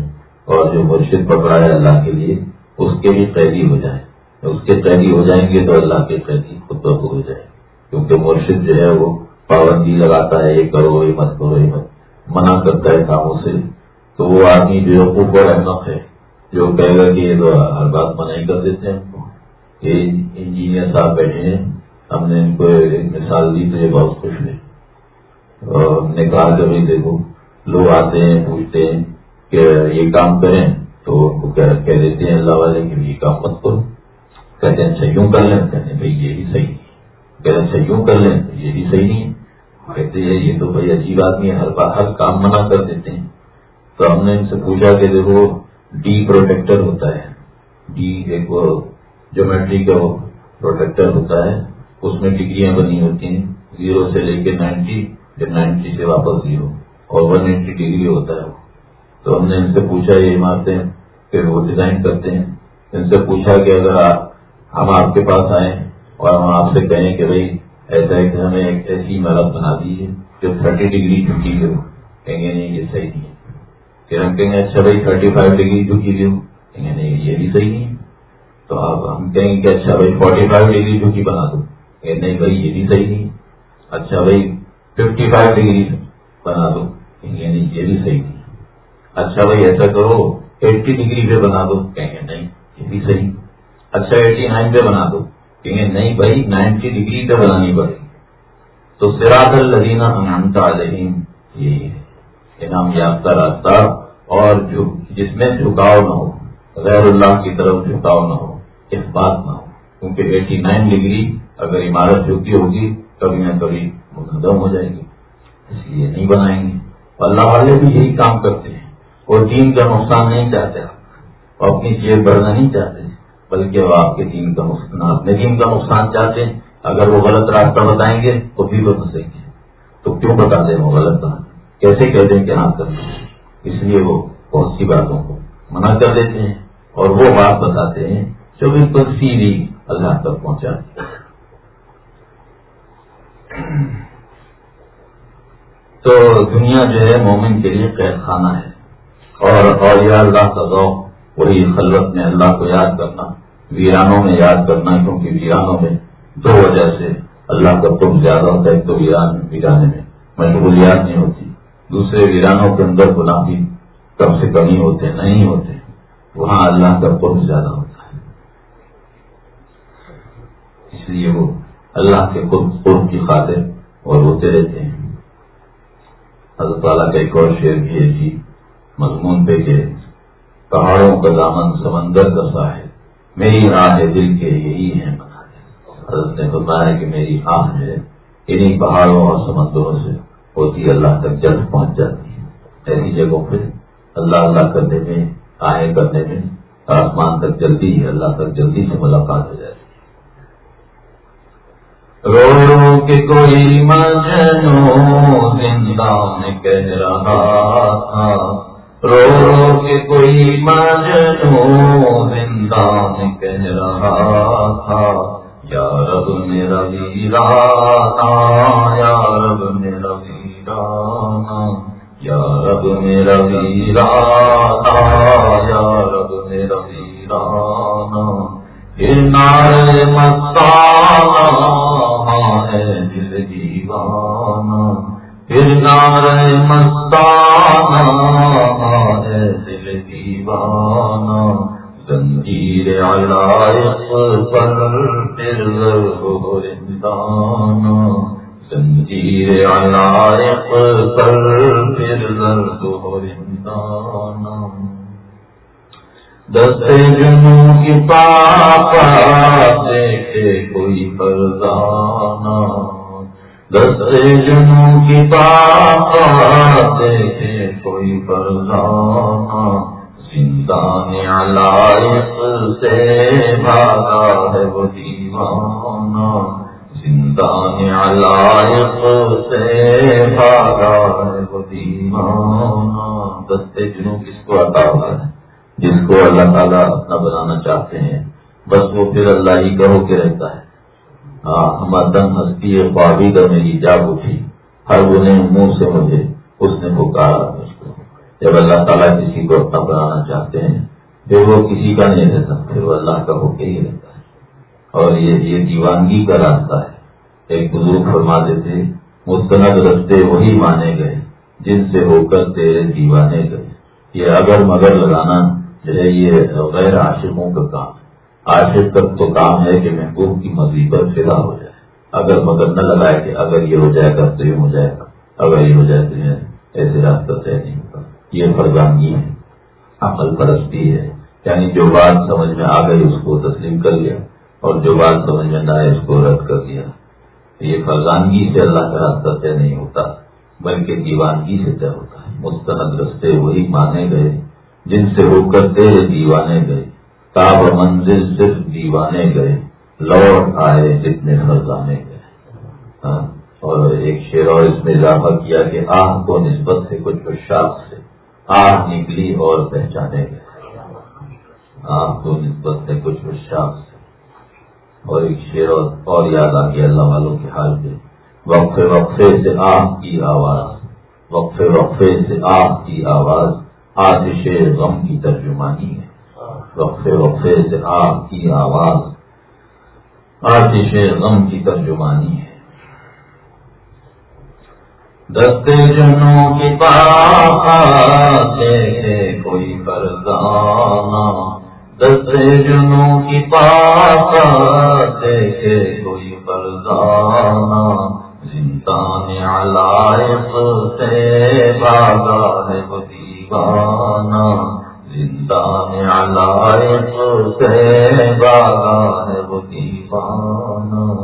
اور جو مرشد پکڑا ہے اللہ کے لیے، اس کے بھی قیدی ہو جائے اس کے قیدی ہو جائیں گے تو اللہ کے قیدی خود بخود ہو جائے کیونکہ مرشد جو ہے وہ پابندی لگاتا ہے، یہ کرو، یہ مت کرو، یہ مت۔ منع کرتا ہے کاموں سے۔ تو وہ آدمی جو اوپر احمد ہے، جو کہے گا کہ یہ تو ہر بات منع ہی کر دیتے ہیں۔ ہم کو یہ انجینئر صاحب بیٹھے ہیں۔ ہم نے ان کو مثال دی تو یہ بہت خوش ہوئے۔ اور ہم نے کہا کہ بھائی دیکھو، لوگ آتے ہیں، پوچھتے ہیں کہ یہ کام کریں تو ان کو کہہ دیتے ہیں اللہ والے کہ یہ کام مت کرو۔ کہتے ہیں اچھا یوں کر لیں۔ کہتے ہیں بھائی یہ بھی صحیح نہیں۔ کہتے ہیں اچھا یوں کر لیں تو یہ بھی صحیح نہیں۔ کہتے ہیں یہ تو بھائی عجیب آدمی ہے، ہر بار ہر کام منع کر دیتے ہیں۔ تو ہم نے ان سے پوچھا کہ دیکھو، ڈی پروٹیکٹر ہوتا ہے۔ ڈی ایک جومیٹری کا وہ پروٹیکٹر ہوتا ہے، اس میں ڈگریاں بنی ہوتی ہیں. زیرو سے لے کے نائنٹی پھر نائنٹی سے واپس زیرو اور ون ایٹی ڈگری ہوتا ہے تو ہم نے ان سے پوچھا یہ عمارتیں، پھر وہ ڈیزائن کرتے ہیں. ان سے پوچھا کہ اگر ہم آپ کے پاس آئیں اور ہم آپ سے کہیں کہ بھائی، ایسا ہے کہ ہمیں ایک ایسی عمارت بنا دیجیے جو تھرٹی ڈگری جھکی ہو. کہیں گے نہیں، یہ صحیح نہیں ہے. پھر ہم کہیں گے اچھا بھائی تھرٹی فائیو ڈگری جھکی ہو. کہیں گے نہیں، یہ بھی صحیح نہیں تو اب ہم کہیں گے کہ اچھا بھائی فورٹی فائیو ڈگری جھکی بنا دو؟ کہ نہیں بھائی یہ بھی صحیح نہیں۔ اچھا بھائی ففٹی فائیو ڈگری بنا دو۔ نہیں یعنی یہ بھی صحیح نہیں۔ اچھا بھائی ایسا کرو ایٹی ڈگری پہ بنا دو۔ کہیں گے نہیں، یہ بھی صحیح۔ اچھا ایٹی نائن پہ بنا دو۔ کہیں گے نہیں بھائی نائنٹی ڈگری پہ بنانی پڑے گی۔ تو سراج الدینہ انانتا علیہم، یہ انعام یافتہ راستہ، اور جس میں جھکاؤ نہ ہو، غیر اللہ کی طرف جھکاؤ نہ ہو۔ اس بات نہ ہو کیونکہ ایٹی نائن ڈگری اگر عمارت جھکی ہوگی کبھی نہ کبھی مقدم ہو جائے گی۔ اس لیے نہیں بنائیں گے۔ اللہ والے بھی یہی کام کرتے ہیں۔ اور دین کا نقصان نہیں چاہتے آپ۔ اپنی جیب بڑھنا نہیں چاہتے۔ بلکہ وہ آپ کے دین کا نقصان اپنے دین کا نقصان چاہتے ہیں۔ اگر وہ غلط راستہ بتائیں گے تو بھی وہ پھنسیں گے۔ تو کیوں بتا دیں وہ غلط راستہ کیسے کہتے ہیں کہ ہاں کرنا اس لیے وہ بہت سی باتوں کو منع کر دیتے ہیں اور وہ بات بتاتے ہیں جو بالکل سیدھی اللہ تک پہنچاتی تو دنیا جو ہے مومن کے لیے قید خانہ ہے۔ اور اولیاء اللہ کا ذوق، وہی خلوت میں اللہ کو یاد کرنا، ویرانوں میں یاد کرنا، کیونکہ ویرانوں میں دو وجہ سے اللہ کا تم زیادہ ہوتا ہے تو ویران ویرانے میں مشغولیات نہیں ہوتی، دوسرے ویرانوں کے اندر گناہ بھی کم سے کم ہی ہوتے، نہیں ہوتے، وہاں اللہ کا قرب زیادہ ہوتا ہے اس لیے وہ اللہ کے خود قرب کی خاطر اور ہوتے رہتے ہیں۔ حضرت تعالیٰ کا ایک اور شعر بھی ہے جی مضمون پہ کہ پہاڑوں کا دامن سمندر کا سا ہے میری راہ دل کے یہی ہے حضرت نے بتایا کہ میری آہ جو ہے انہیں پہاڑوں اور سمندروں سے ہوتی اللہ تک جلد پہنچ جاتی ہے۔ ایسی جگہوں پہ اللہ اللہ کرنے میں آئے کرنے میں آسمان تک جلدی اللہ تک جلدی سے ملاقات ہو جائے رو رو کے کوئی مجنو زندان کہہ رہا تھا۔ رو رو کے کوئی مجنو زندان کہہ رہا تھا۔ یا رب میرا ویرانا یا رب میرا ویرانا یا رب میرا ویرانا یا رب میرا ویرانا نار مستانہ ہے دل دیوانا پھر نار مستانہ ہے دل دیوانا زنجیر علائق پر پھر رندانا زنجیر علائق پر پھر رندانا۔ دستے جنوں کی پاپا دیکھے کوئی فرزانہ۔ دستے جنوں کی پاپا دیکھے کوئی فرزانہ۔ سندان علائق سے بھاگا ہے وہ دیوانہ۔ سندان علائق سے بھاگا ہے وہ دیوانہ۔ دستے جنوں کس کو عطا ہوا ہے؟ جس کو اللہ تعالیٰ اپنا بنانا چاہتے ہیں۔ بس وہ پھر اللہ ہی کہو کے رہتا ہے۔ ہاں ہمارا دم ہستی ہے، خوابی کا میری جاگ اٹھی ہر گنے منہ سے مجھے، اس نے پکارا مجھ کو۔ جب اللہ تعالیٰ کسی کو اپنا بنانا چاہتے ہیں، پھر وہ کسی کا نہیں رہتا پھر وہ اللہ کا ہو کے ہی رہتا ہے۔ اور یہ یہ دیوانگی کا راستہ ہے۔ ایک بزرگ فرما دیتے، مستند رستے وہی مانے گئے، جن سے ہو کر تیرے دیوانے گئے۔ یہ اگر مگر لگانا جو ہے یہ غیر عاشقوں کا کام ہے۔ عاشق کا تو کام ہے کہ محبوب کی مرضی پر فدا ہو جائے۔ اگر مگر نہ لگائے کہ اگر یہ ہو جائے گا تو یہ ہو جائے گا۔ اگر یہ ہو جائے تو یہ ایسے راستہ طے نہیں ہوگا۔ یہ فرزانگی ہے۔ عمل پرستی ہے۔ یعنی جو بات سمجھ میں آ گئی اس کو تسلیم کر لیا اور جو بات سمجھ میں نہ آئے اس کو رد کر دیا۔ یہ فرزانگی سے اللہ کا راستہ طے نہیں ہوتا، بلکہ دیوانگی سے طے ہوتا ہے۔ مستند رستے وہی مانے گئے جن سے ہو کر تیرے دیوانے گئے۔ تاب منزل صرف دیوانے گئے۔ لوٹ آئے جتنے خزانے گئے۔ ہاں، اور ایک شیر اور اس میں اضافہ کیا کہ آہ کو نسبت سے کچھ اشاق سے۔ آہ نکلی اور پہچانے گئے۔ آہ کو نسبت سے کچھ اشاق سے۔ اور ایک شیر اور یاد آ گیا اللہ والوں کے حال پہ وقفے وقفے سے آہ کی آواز۔ وقفے وقفے سے آہ کی آواز۔ آتش غم کی ترجمانی ہے۔ وقفے وقفے سے آپ کی آواز۔ آتش غم کی ترجمانی ہے۔ دستے جنوں کی پاس کوئی فرزانہ دستے جنوں کی پاس کوئی فرزانہ زندان علائق سے باغا ہے وہ دیوانہ زندان علائق سے باغا ہے وہ دیوانہ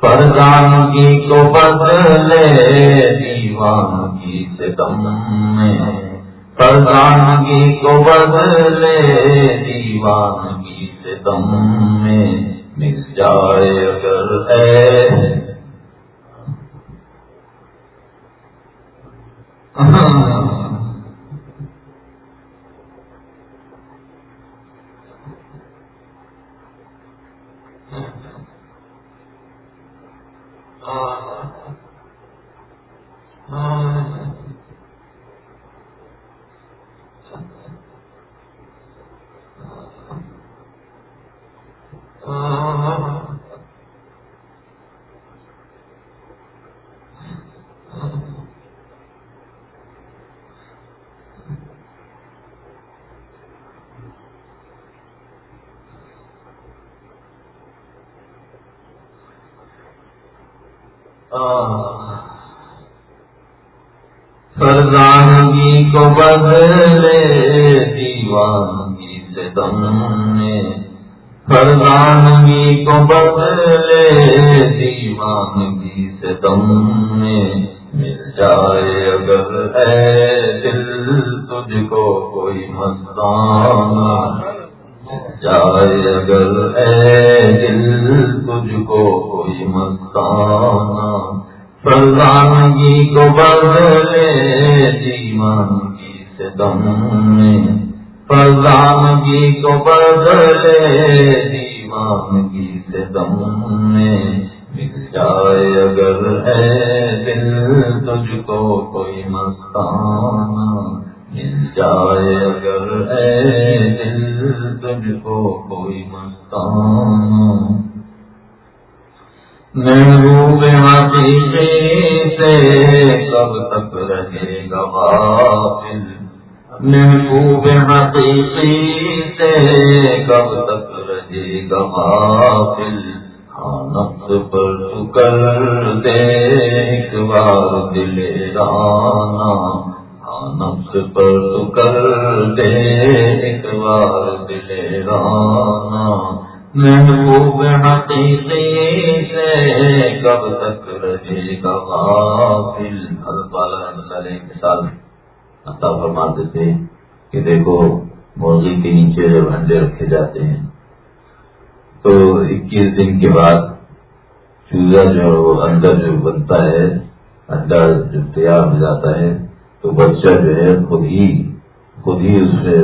فرزان کی کو بدلے، دیوان کی ستم میں۔ فرزان کی کو بدلے، دیوان کی ستم میں۔ مل جائے اگر ہے تو بدلے دیوانگی سے تم نے فرزانگی کو بدلے دیوانگی سے تم نے مل جائے اگر اے دل تجھ کو کی ستم کو بدلے دیوان کی ستم میں مل جائے اگر ہے دل تجھ کو کوئی مستان مل جائے اگر ہے دل تجھ کو کوئی مستان محبوب حقیقی سے کب تک رہے گا غافل محبوب حقیقی سے کب تک رہے گا غافل ہاں نفس پر تو کر دے ایک بار دل رانا ہاں نفس پر تو کر دے ایک بار دل رانا۔ محبوب حقیقی سے کب تک رہے گا غافل حضرت والا مثال۔ عطا فرماتے تھے کہ دیکھو، مرغی کے نیچے جب انڈے رکھے جاتے ہیں، تو اکیس دن کے بعد چوزا جو اندر جو بنتا ہے، انڈا جو تیار ہو جاتا ہے، تو بچہ جو ہے خود ہی خود ہی اس سے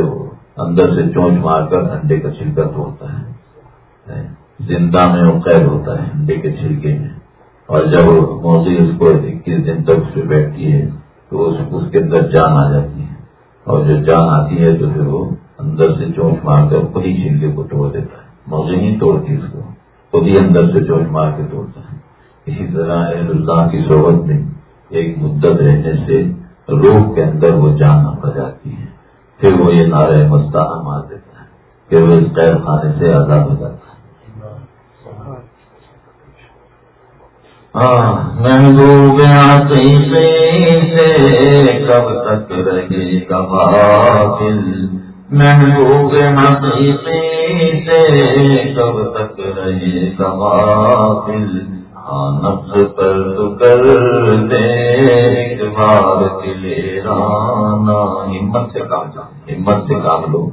اندر سے چونچ مار کر انڈے کا چھلکا توڑتا ہے۔ زندہ میں وہ قید ہوتا ہے انڈے کے چھلکے میں۔ اور جب موزی اس کو اکیس دن تک اس پہ بیٹھتی ہے تو اس کے اندر جان آ جاتی ہے۔ اور جو جان آتی ہے تو پھر وہ اندر سے چونچ مار کر خود ہی چھلکے کو توڑ دیتا ہے۔ موزی نہیں توڑتی اس کو، خود ہی اندر سے چونچ مار کے توڑتا ہے۔ اسی طرح اللہ کی صحبت میں ایک مدت رہنے سے روح کے اندر وہ جان آ جاتی ہے۔ پھر وہ یہ نعرہ مستانہ مار دیتا ہے پھر وہ اس قید خانے سے آزاد ہو جاتا ہے۔ محبوب سے کب تک رہے گا باطل محبوب حقیقی سے کب تک رہے گا باطل ہاں نفس پر تو کر دے ایک بار دلے رانا ہمت سے کام ہمت سے کام لو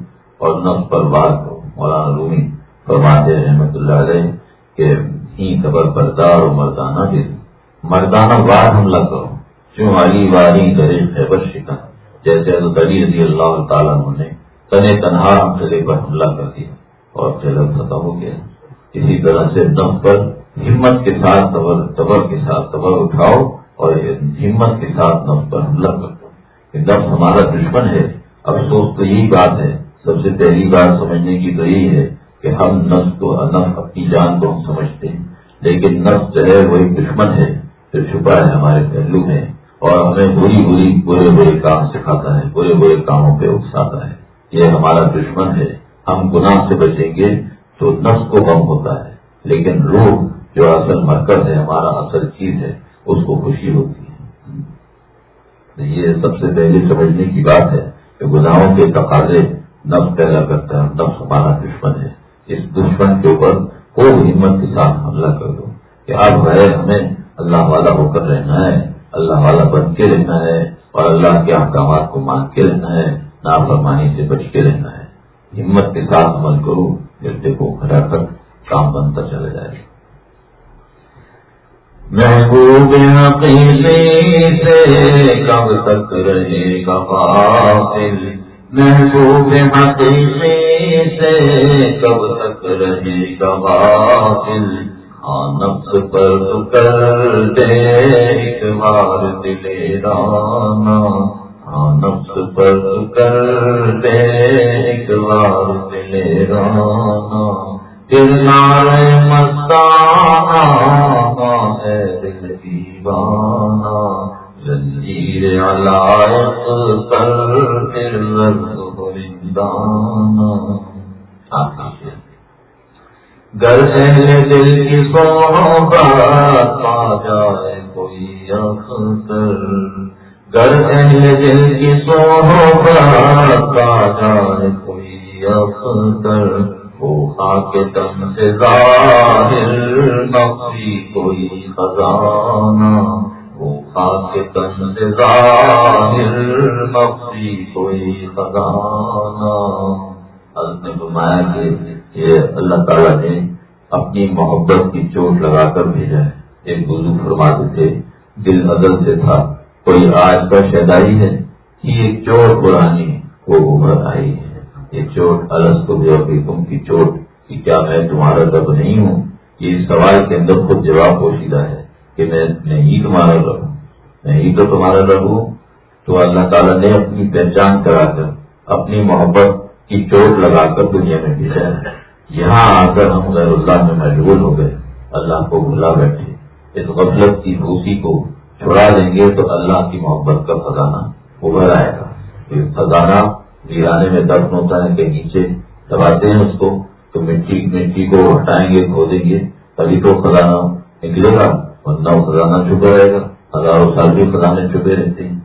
اور نفس پر بات ہو مولانا رومی فرماتے رحمت اللہ علیہ کہ ہی خبر بردار و مردانہ دل مردانہ بار حملہ کرو۔ کیوں علی واری کرے خیبر شکا جیسے علی رضی اللہ تعالیٰ نے تن تنہا قلعے پر حملہ کر دیا اور قلعہ ختم ہو گیا۔ اسی طرح سے دم پر ہمت کے ساتھ تبر تبر کے ساتھ تبر اٹھاؤ اور ہمت کے ساتھ نف پر حملہ کر دو۔ نفس ہمارا دشمن ہے۔ افسوس تو یہی بات ہے۔ سب سے پہلی بات سمجھنے کی تو یہی ہے کہ ہم نفس کو نفس اپنی جان کو ہم سمجھتے ہیں، لیکن نفس جو ہے وہ ایک دشمن ہے، جو چھپا ہے ہمارے پہلو میں اور ہمیں بری بری، برے برے کام سکھاتا ہے، برے برے کاموں پہ اکساتا ہے۔ یہ ہمارا دشمن ہے۔ ہم گناہ سے بچیں گے تو نفس کو کم ہوتا ہے، لیکن روح جو اصل مرکز ہے، ہمارا اصل چیز ہے، اس کو خوشی ہوتی ہے۔ یہ سب سے پہلے سمجھنے کی بات ہے کہ گناہوں کے تقاضے نفس پیدا کرتا ہے، نفس ہمارا دشمن ہے۔ اس دشمن کے اوپر خوب ہمت کے ساتھ حملہ کر دو کہ آپ غیر ہمیں اللہ والا ہو کر رہنا ہے، اللہ والا بن کے رہنا ہے اور اللہ کے احکامات کو مان کے رہنا ہے، نافرمانی سے بچ کے رہنا ہے۔ ہمت کے ساتھ عمل کرو، پھر کو ہٹا کر کام بنتا چلا جائے۔ محبوب سے کب تک رہے گا محبوب حقیقی سے کب تک رہے گا غافل ہاں نفس پر تو کر دے ایک بار دلے رانا ہاں نفس پر تو کر دے ایک بار دلے رانا دل گرنار مستانہ ہے دل دیوانہ زنجیر علائق کر پھر گر اہل دل کی صحبت پا جائے کوئی اختر۔ گر اہل دل کی صحبت پا جائے کوئی اختر۔ وہ آ کے تم سے ظاہر نقصی کوئی خزانہ۔ مفتی کوئی خزانہ۔ نے فرمایا کہ یہ اللہ تعالیٰ نے اپنی محبت کی چوٹ لگا کر بھیجا ہے۔ ایک بزرگ فرماتے تھے دل ازل سے تھا، کوئی آج کا شیدائی ہے کہ یہ چوٹ پرانی وہ عمر آئی ہے۔ یہ چوٹ الگ کو تم کی چوٹ کہ کیا میں تمہارا رب نہیں ہوں؟ یہ سوال کے اندر خود جواب پوشیدہ ہے کہ میں نہیں تمہارا رب ہوں۔ نہیں تو تمہارا رب ہوں تو اللہ تعالیٰ نے اپنی پہچان کرا کر، اپنی محبت کی چوٹ لگا کر دنیا میں بھیجا ہے یہاں آ کر ہم غیر اللہ میں مشغول ہو گئے۔ اللہ کو بھلا بیٹھے۔ اس غفلت کی بھوسی کو چھڑا دیں گے تو اللہ کی محبت کا خزانہ ابھر آئے گا۔ خزانہ گرانے میں دفن ہوتا ہے کہ نیچے دباتے ہیں اس کو۔ تو مٹی مٹی کو ہٹائیں گے، کھودیں گے۔ تبھی تو خزانہ نکلے گا، ورنہ خزانہ چھپا رہے گا۔ ہزاروں سال بھی خزانے چھپے رہتے ہیں،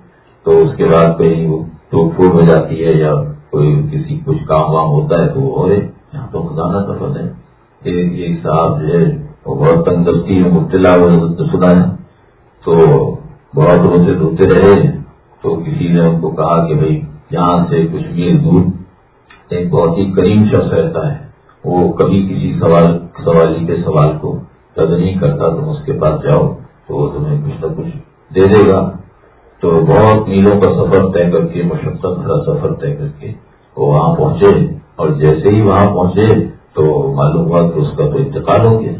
تو اس کے بعد کہیں وہ ٹوٹ پھوٹ ہو جاتی ہے یا کوئی کسی کچھ کام وام ہوتا ہے تو وہ ہو یہاں تو خزانہ سفر ہے۔ ایک صاحب جو ہے، وہ بہت تندرستی میں مبتلا سنا ہے۔ تو بہت روزے دھوتے رہے۔ تو کسی نے ان کو کہا کہ بھائی، یہاں سے کچھ میل دور ایک بہت ہی کریم شخص رہتا ہے۔ وہ کبھی کسی سوال سوالی کے سوال کو نہیں کرتا تم اس کے پاس جاؤ۔ تو وہ تمہیں کچھ نہ کچھ دے دے گا۔ تو بہت میلوں کا سفر طے کر کے، مشقت بھرا سفر طے کر کے وہ وہاں پہنچے۔ اور جیسے ہی وہاں پہنچے تو معلوم ہوا کہ اس کا تو انتقال ہو گیا۔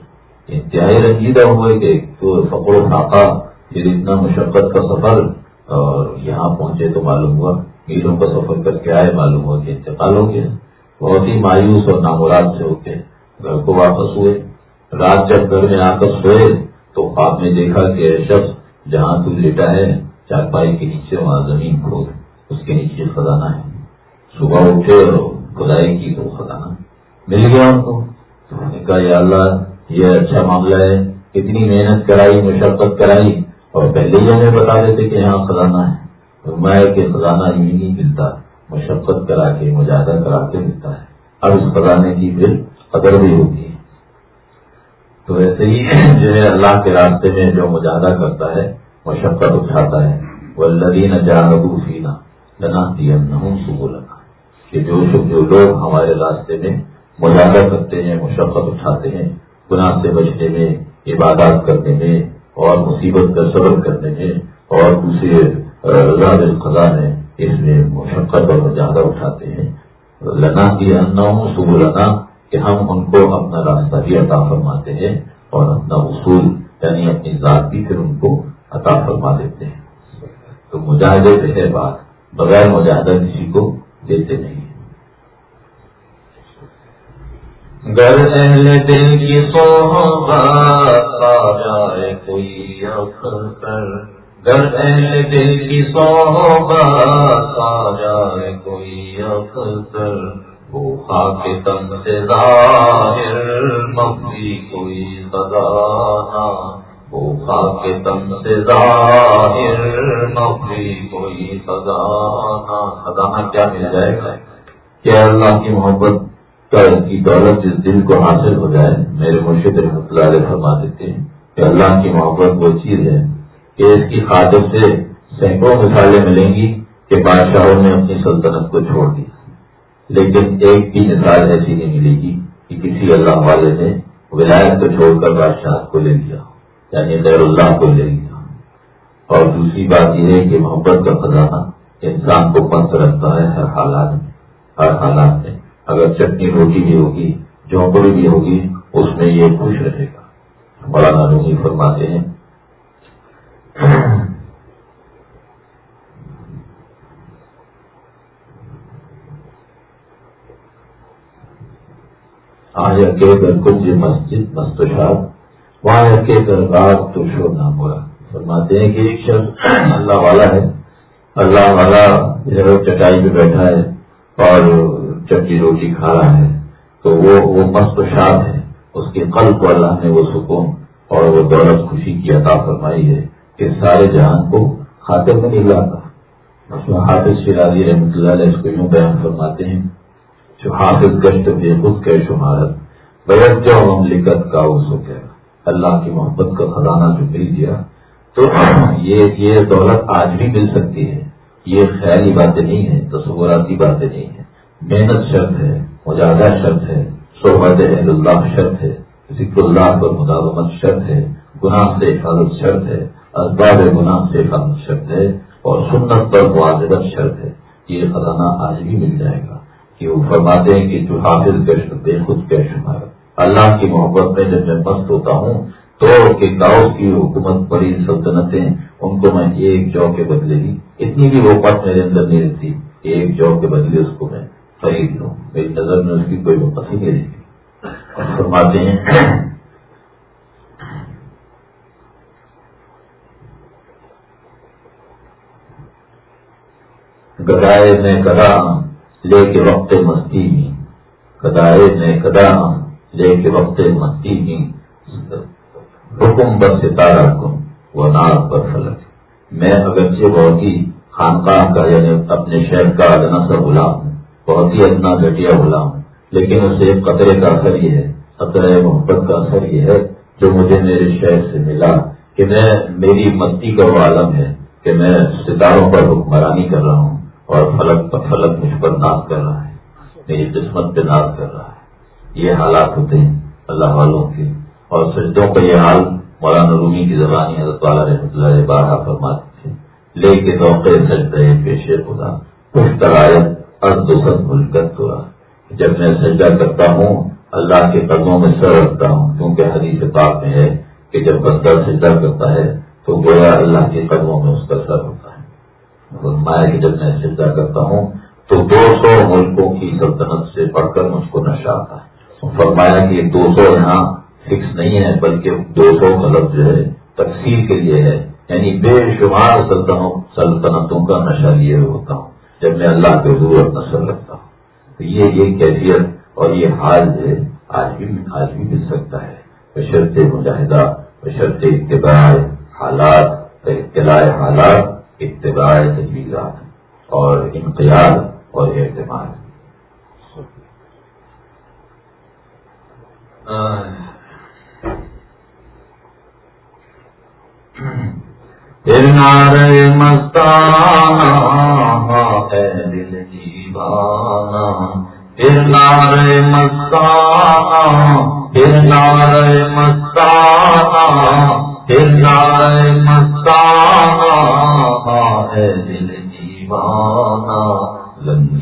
انتہائی رنجیدہ ہوئے کہ تو فقر و خاکہ پھر اتنا مشقت کا سفر، اور یہاں پہنچے تو معلوم ہوا۔ میلوں کا سفر کر کے آئے، معلوم ہوا کہ انتقال ہو گیا۔ بہت ہی مایوس اور نامراد سے ہو کے گھر کو واپس ہوئے۔ رات جب گھر میں آ کر سوئے تو خواب میں دیکھا کہ شخص جہاں تو لیٹا ہے چار پائی کے نیچے وہاں زمین کھود، اس کے نیچے خزانہ ہے۔ صبح اٹھے اور کھدائی کی تو خزانہ۔ مل گیا ان کو۔ تو نے کہا، یا اللہ، یہ اچھا معاملہ ہے۔ اتنی محنت کرائی، مشقت کرائی، اور پہلے ہی ہمیں بتا دیتے کہ یہاں خزانہ ہے۔ میں کہ خزانہ ہی نہیں ملتا، مشقت کرا کے، مجاہدہ کرا کے ملتا ہے۔ اب اس خزانے کی پھر قدر بھی ہوتی ہے۔ تو ایسے ہی جو ہے اللہ کے راستے میں جو مجاہدہ کرتا ہے وہ شفقت اٹھاتا ہے۔ وہ لدین جانبو فینا لنا دیا سبو لگا کہ جو جو لوگ ہمارے راستے میں مجاہدہ کرتے ہیں، مشقت اٹھاتے ہیں، گناہ سے بچنے میں، عبادات کرنے میں، اور مصیبت کا صبر کرنے میں، اور دوسرے رضا خدا میں اس میں مشقت اور مجاہدہ اٹھاتے ہیں۔ لنا دیا نہ سبو لنا کہ ہم ان کو اپنا راستہ بھی عطا فرماتے ہیں اور اپنا اصول یعنی اپنی ذات بھی پھر ان کو عطا فرما دیتے ہیں۔ تو مجاہدے سے ہے بات، بغیر مجاہدہ کسی کو دیتے نہیں۔ گر اہل دل کی جائے کوئی گر اہل دل کی صحبت آ جائے کوئی اختر وہ خاک تن سے ظاہر مفی کوئی خزانہ وہ خاک تن سے ظاہر مفی کوئی خزانہ خزانہ کیا مل جائے گا؟ کیا اللہ کی محبت کی دولت جس دل کو حاصل ہو جائے۔ میرے مرشد رحمۃ اللہ علیہ فرما دیتے ہیں کہ اللہ کی محبت وہ چیز ہے کہ اس کی خاطر سے سینکڑوں مثالیں ملیں گی کہ بادشاہوں نے اپنی سلطنت کو چھوڑ دی لیکن ایک بھی مثال ایسی نہیں ملے گی کہ کسی اللہ والے نے ولایت کو چھوڑ کر بادشاہ کو لے لیا یعنی غیر اللہ کو لے لیا۔ اور دوسری بات یہ ہے کہ محبت کا خزانہ انسان کو پنت رکھتا ہے ہر حالات میں، ہر حالات میں۔ اگر چٹنی روٹی بھی ہوگی جھونپڑی بھی ہوگی، اس میں یہ خوش رہے گا۔ بڑا نانوی فرماتے ہیں آج کے گھر کچھ مسجد مستشاد وہاں کے گھر تو شور نام ہوا فرماتے ہیں کہ ایک شخص اللہ والا ہے۔ اللہ والا جو چٹائی پہ بیٹھا ہے اور چٹی روٹی کھا رہا ہے۔ تو وہ وہ مست شاد ہے۔ اس کے قلب کو اللہ نے وہ سکون اور وہ دولت خوشی کی عطا فرمائی ہے کہ سارے جہان کو خاطر میں نہیں لاتا حافظ شرازی رحمۃ اللہ علیہ اس کو یوں بیان فرماتے ہیں۔ جو حافظ گشت بے خود کے شمارت بیت جو مملکت کا اس ہو اللہ کی محبت کا خزانہ جو مل گیا، تو یہ یہ دولت آج بھی مل سکتی ہے. یہ خیالی باتیں نہیں ہیں، تصوراتی باتیں نہیں ہیں. محنت شرط ہے مجاہدہ شرط ہے، صحبت اللہ شرط ہے، ذکر اللہ پر مداومت شرط ہے، گناہ سے حفاظت شرط ہے اسباب گناہ سے حفاظت شرط ہے، اور سنت پر معذرت شرط ہے. یہ خزانہ آج بھی مل جائے گا. کہ وہ فرماتے ہیں کہ جو حافظ گشت بے خود کے شمار اللہ کی محبت میں جب میں مست ہوتا ہوں، تو کہ گاؤں کی حکومت بڑی سلطنتیں ان کو میں ایک جو کے بدلے گی۔ اتنی بھی وقت میرے اندر نہیں رہتی کہ ایک جو کے بدلے اس کو میں خرید لوں۔ میری نظر میں اس کی کوئی وقت نہیں رہتی۔ فرماتے ہیں، گدائے میں کدا لے کے وقت مستی میں گدائے میں کدا لے کے وقت مستی میں حکم پر ستارہ کم وہ ناگ پر فلک میں اگرچہ بہت ہی خانقاہ کا یعنی اپنے شہر کا ادنا سا غلام ہوں، بہت ہی ادنا گٹیا غلام ہوں، لیکن اسے قطرے کا اثر یہ ہے قطر محبت کا اثر یہ ہے جو مجھے میرے شہر سے ملا کہ میں میری مستی کا وہ عالم ہے کہ میں ستاروں پر حکمرانی کر رہا ہوں۔ اور فلک پر فلک مجھ پر ناز کر رہا ہے، میری قسمت پہ ناز کر رہا ہے۔ یہ حالات ہوتے ہیں اللہ والوں کے۔ اور سجدوں کا یہ حال مولانا رومی کی زبانی حضرت والا رحمۃ اللہ بارہ فرماتے تھے۔ لے کے موقع سجدے پیش خدا خوش کرایت ارد سد ملکت تو جب میں سجدہ کرتا ہوں، اللہ کے قدموں میں سر رکھتا ہوں، کیونکہ حدیث پاک میں ہے کہ جب بندہ سجدہ کرتا ہے، تو گویا اللہ کے قدموں میں اس کا سر ہوتا ہے۔ فرمایا کہ جب میں سجدہ کرتا ہوں تو دو سو ملکوں کی سلطنت سے پڑھ کر مجھ کو نشہ آتا ہے۔ فرمایا کہ دو سو یہاں فکس نہیں ہے، بلکہ دو سو مطلب جو ہے تقسیم کے لیے ہے۔ یعنی بے شمار سلطنتوں کا نشہ لیے ہوتا ہوں۔ جب میں اللہ کے حضور اپنا سر رکھتا ہوں۔ تو یہ یہ کیفیت اور یہ حال جو ہے، آج بھی آج بھی مل سکتا ہے۔ بشرط مجاہدہ بشرط اتباع، حالات اطلاع حالات اتباع تجویزات اور انقیاد اور اعتماد۔ نارے مستانہ دل جیوانا پھر نارے مستانہ، پھر نارے مستانہ۔ پھر نارے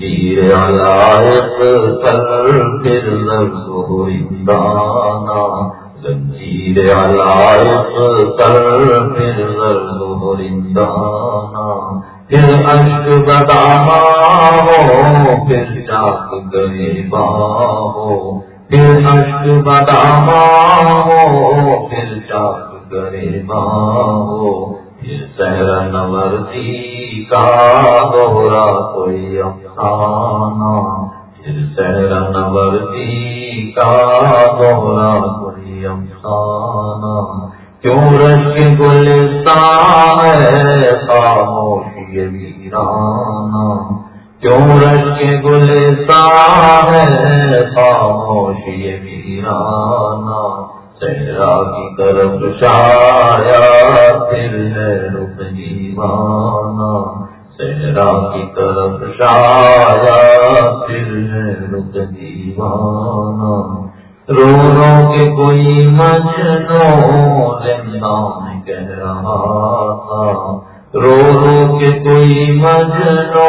دل علائق پھر لفظ ہوئندانا علائق پھر لفظ پھر عشق ہو، پھر چاک گریبا ہو پھر عشق بداما ہو، پھر چاک گریبا ہو سہر نورتی کا دوہرا کوئی افسانہ پھر سہر نورتی کا دوہرا کوئی افسانہ۔ کیوں رش گلستان ہے خاموشی ویرانہ؟ کیوں رش گلستان ہے خاموشی ویرانہ؟ صحرا کی طرف شایا پھر ہے رکنی مانا صحرا کی طرف شایا پھر ہے رکنی مانا رو رو کے کوئی مجنو نام کہہ رہا تھا۔ رو رو کے کوئی مجنو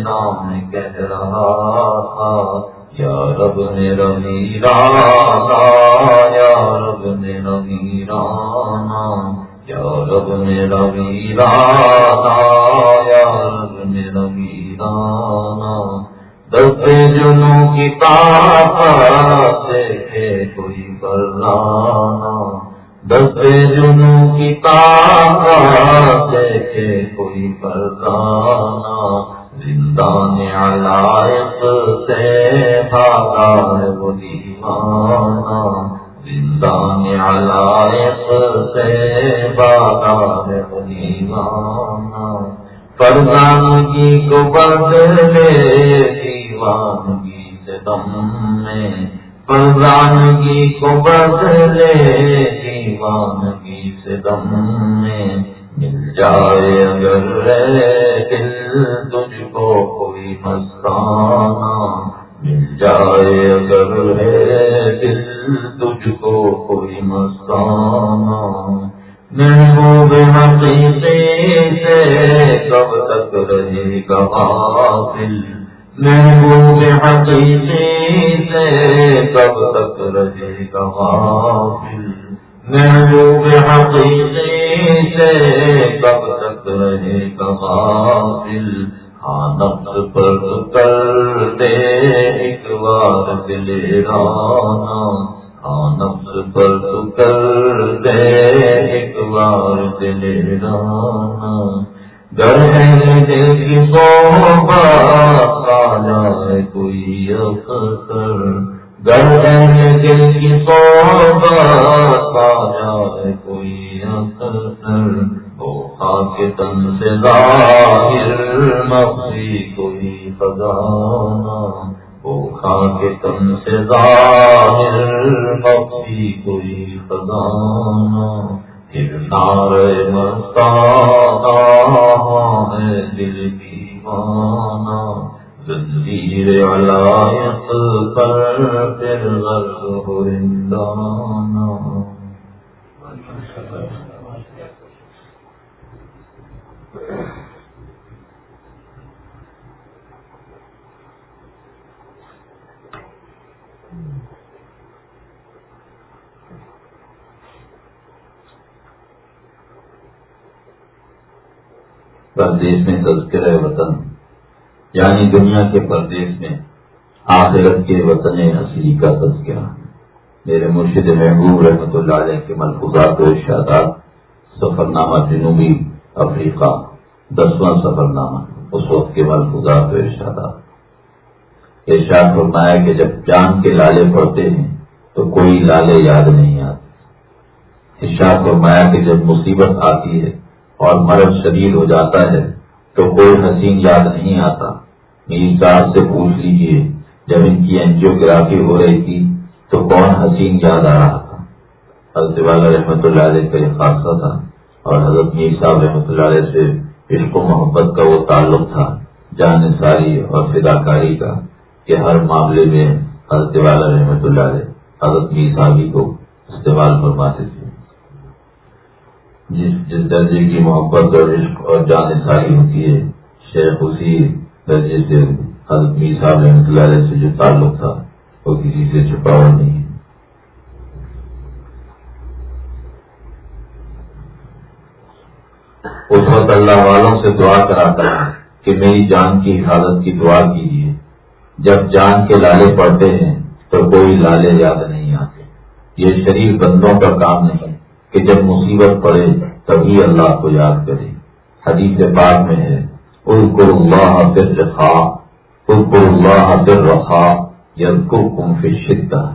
نام کہہ رہا تھا۔ یا رب نے رانا، یا رب نے رانا، یا رب نے رانا، یا رب نے رانا۔ دس جنوں کی طاقت سے کوئی برلانا دس جنوں کی طاقت سے کوئی برلانا زندان علائق سے بھاگا ہے وہ دیوانہ زندان علائق سے بھاگا ہے وہ دیوانہ فرزانگی کو بدلے دیوانگی سے دم میں۔ فرزانگی کو بدلے دیوانگی سے دم میں۔ مل جائے اگر دل تجھ کو کوئی مستانہ مل جائے اگر ہے دل تجھ کو کوئی مستانہ محبوب حقیقی سے کب تک رہے گا حاصل محبوب حقیقی سے کب تک رہے گا غافل ہاں پر کر دے۔ ایک بار دل رانا ہاں پر کر دے۔ ایک بار دل رانا۔ گر ہے دل کی صحبت آ جائے کوئی اختر گر ہے دل کی صحبت آ جائے خاک تن سے ظاہر مفی کوئی خزانہ وہ خاک تن سے ظاہر مفی کوئی خزانہ پھر نارے مستانہ ہے دل کی مانا زنجیر علائق پر پھر غرق ہو اندانا پردیش میں تذکرہ وطن یعنی دنیا کے پردیش میں آخرت کے وطن اصلی کا تذکرہ۔ میرے مرشد محبوب رحمۃ اللہ علیہ کے ملفوظات و ارشادات سفر نامہ جنوبی افریقہ، دسواں سفر نامہ اس وقت کے ملفوظات و ارشادات۔ ارشاد فرمایا کہ جب جان کے لالے پڑتے ہیں، تو کوئی لالے یاد نہیں آتے۔ ارشاد فرمایا کہ جب مصیبت آتی ہے اور مرض شدید ہو جاتا ہے تو کوئی حسین یاد نہیں آتا۔ میری صاحب سے پوچھ لیجیے، جب ان کی اینجیوگرافی ہو رہی تھی تو کون حسین یاد آ رہا تھا؟ حضرت والا رحمۃ اللہ علیہ کا یہ خاصہ تھا اور حضرت میر صاحب رحمۃ اللہ علیہ سے عشق و محبت کا وہ تعلق تھا، جان ساری اور فدا کاری کا، کہ ہر معاملے میں حضرت والا رحمۃ اللہ علیہ حضرت میر صاحبی کو استعمال فرماتے تھے۔ جس جس درجے کی محبت اور عشق اور جان ساری ہوتی ہے۔ شیخ اسی درجے سے حضرت میر صاحب رحمۃ اللہ علیہ سے جو تعلق تھا، وہ کسی سے چھپاوا نہیں ہے۔ اس وقت اللہ والوں سے دعا کراتا ہے کہ میری جان کی حفاظت کی دعا کیجیے۔ جب جان کے لالے پڑتے ہیں تو کوئی لالے یاد نہیں آتے۔ یہ شریف بندوں کا کام نہیں۔ کہ جب مصیبت پڑے تبھی اللہ کو یاد کرے۔ حدیث پاک میں ہے اذکر اللہ پھر رخا اذکر اللہ پھر رخا یذکرکم فی الشدہ۔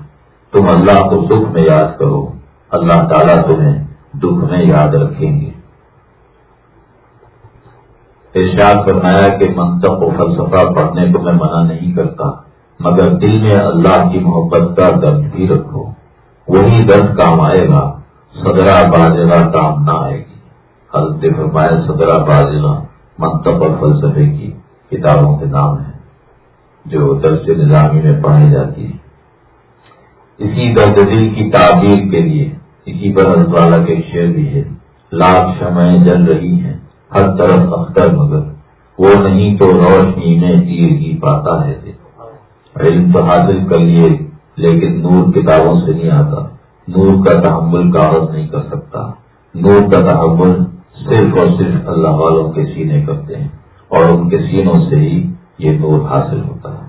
تم اللہ کو سکھ میں یاد کرو، اللہ تعالیٰ تمہیں دکھ میں یاد رکھیں گے۔ ارشاد فرمایا کہ منطق و فلسفہ پڑھنے کو میں منع نہیں کرتا، مگر دل میں اللہ کی محبت کا درد بھی رکھو۔ وہی درد کام آئے گا صدرہ بازلا کام نہ آئے گی حضرت فرمایا صدرہ بازلا منطق اور فلسفے کی کتابوں کے نام ہیں، جو درس نظامی میں پڑھائی جاتی ہے اسی درد دل کی تعبیر کے لیے اسی پر والا کے شعر بھی ہے، لاکھ شمعیں جل رہی ہیں، ہر طرف اختر مگر، وہ نہیں تو روشنی میں تیر ہی پاتا ہے۔ علم تو حاصل کر لیے، لیکن نور کتابوں سے نہیں آتا۔ نور کا تحمل کاغذ نہیں کر سکتا۔ نور کا تحمل صرف اور صرف اللہ والوں کے سینے کرتے ہیں اور ان کے سینوں سے ہی یہ نور حاصل ہوتا ہے۔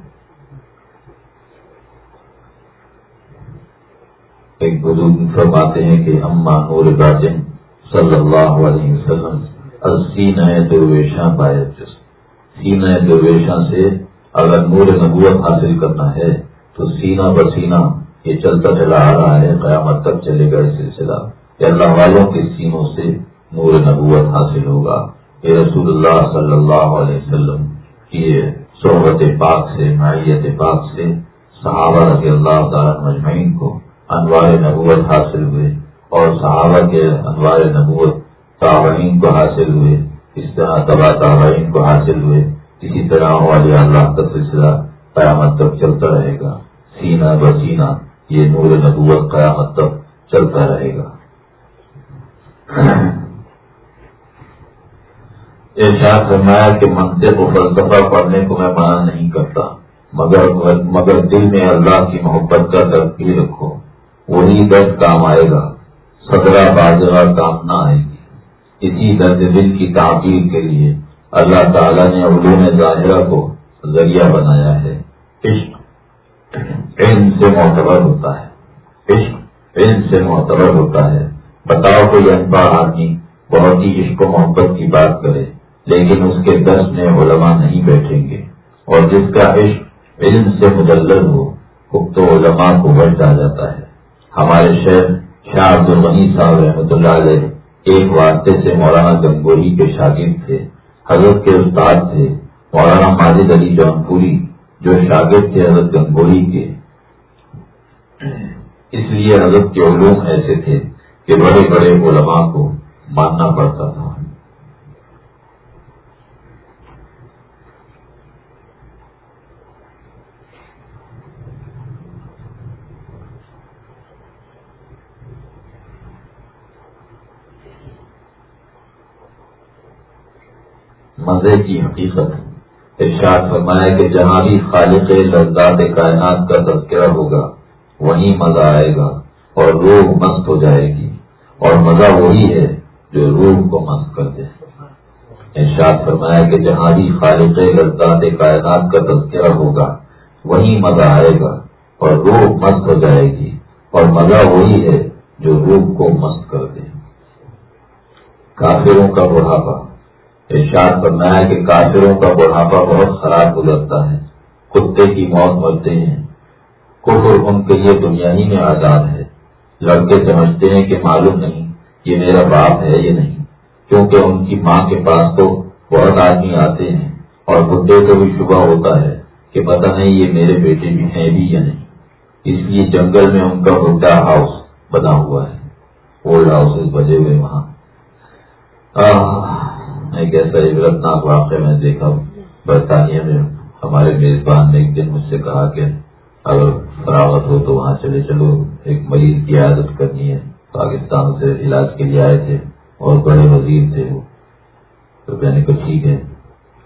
ایک بزرگ فرماتے ہیں کہ اما نور باجن صلی اللہ علیہ وسلم سین درویشاں باعث سین درویشاں سے اگر نور نبوت حاصل کرنا ہے تو سینہ بسینہ یہ چلتا چلا آ رہا ہے، قیامت تک چلے گا سلسلہ۔ کہ اللہ والوں کے سینوں سے نور نبوت حاصل ہوگا۔ یہ رسول اللہ صلی اللہ علیہ وسلم کی صحبت پاک سے معیت پاک سے صحابہ رضی اللہ تعالی مجمعین کو انوار نبوت حاصل ہوئے اور صحابہ کے انوار نبوت تعین کو حاصل ہوئے، اس طرح تباہ تعین کو حاصل ہوئے۔ اسی طرح والے اللہ کا سلسلہ قیامت تک چلتا رہے گا۔ سینہ بسینہ یہ نور نبوت قیامت تک چلتا رہے گا۔ ارشاد فرمایا کہ منطق و فلسفہ پڑھنے کو میں منع نہیں کرتا، مگر مگر دل میں اللہ کی محبت کا درد بھی رکھو۔ وہی درد کام آئے گا سدرا بازرا کام نہ آئے گی۔ اسی درد دل کی تعبیر کے لیے اللہ تعالیٰ نے علوم ظاہرہ کو ذریعہ بنایا ہے۔ عشق۔ علم سے معتبر ہوتا ہے۔ عشق علم سے معتبر ہوتا ہے۔ بتاؤ کوئی انپڑھ آدمی بہت ہی عشق و محبت کی بات کرے، لیکن اس کے درس میں علماء نہیں بیٹھیں گے۔ اور جس کا عشق علم سے مجلد ہو تو علماء کو بڑھ آ جاتا ہے۔ ہمارے شہر شاہ عبد الغنی صاحب رحمۃ اللہ علیہ ایک واسطے سے مولانا گنگوہی کے شاگرد تھے، حضرت کے استاد تھے، مولانا ماجد علی جون پوری جو شاگرد تھے حضرت گنگوہی کے۔ اس لیے حضرت کے علوم ایسے تھے کہ بڑے بڑے علماء کو ماننا پڑتا تھا۔ مزے کی حقیقت، ارشاد فرمایا کہ جہاں بھی خالق لذات کائنات کا تذکرہ ہوگا وہیں مزہ آئے گا اور روح مست ہو جائے گی۔ اور مزہ وہی ہے جو روح کو مست کر دے۔ ارشاد فرمایا کہ جہاں بھی خالق لذات کائنات کا تذکرہ ہوگا، وہیں مزہ آئے گا اور روح مست ہو جائے گی۔ اور مزہ وہی ہے جو روح کو مست کر دے۔ کافروں کا بڑھاپا۔ ارشاد کرنا ہے کہ کافروں کا بڑھاپا بہت خراب گزرتا ہے۔ کتے کی موت مرتے ہیں۔ کفر ان کے لیے دنیا ہی میں آزاد ہے لڑکے سمجھتے ہیں کہ معلوم نہیں یہ میرا باپ ہے یہ نہیں، کیونکہ ان کی ماں کے پاس تو بہت آدمی آتے ہیں اور بڈے کو بھی شبہ ہوتا ہے کہ پتہ نہیں یہ میرے بیٹے بھی ہیں بھی یا نہیں۔ اس لیے جنگل میں ان کا بڈا ہاؤس بنا ہوا ہے۔ اولڈ ہاؤس بجے ہوئے وہاں۔ ایک ایسا عبرتناک واقعہ میں دیکھا۔ برطانیہ میں ہمارے میزبان نے ایک دن مجھ سے کہا کہ اگر فراغت ہو تو وہاں چلے چلو، ایک مریض کی عادت کرنی ہے۔ پاکستان سے علاج کے لیے آئے تھے اور بڑے وزیر تھے وہ۔ تو میں نے کہا، ٹھیک ہے۔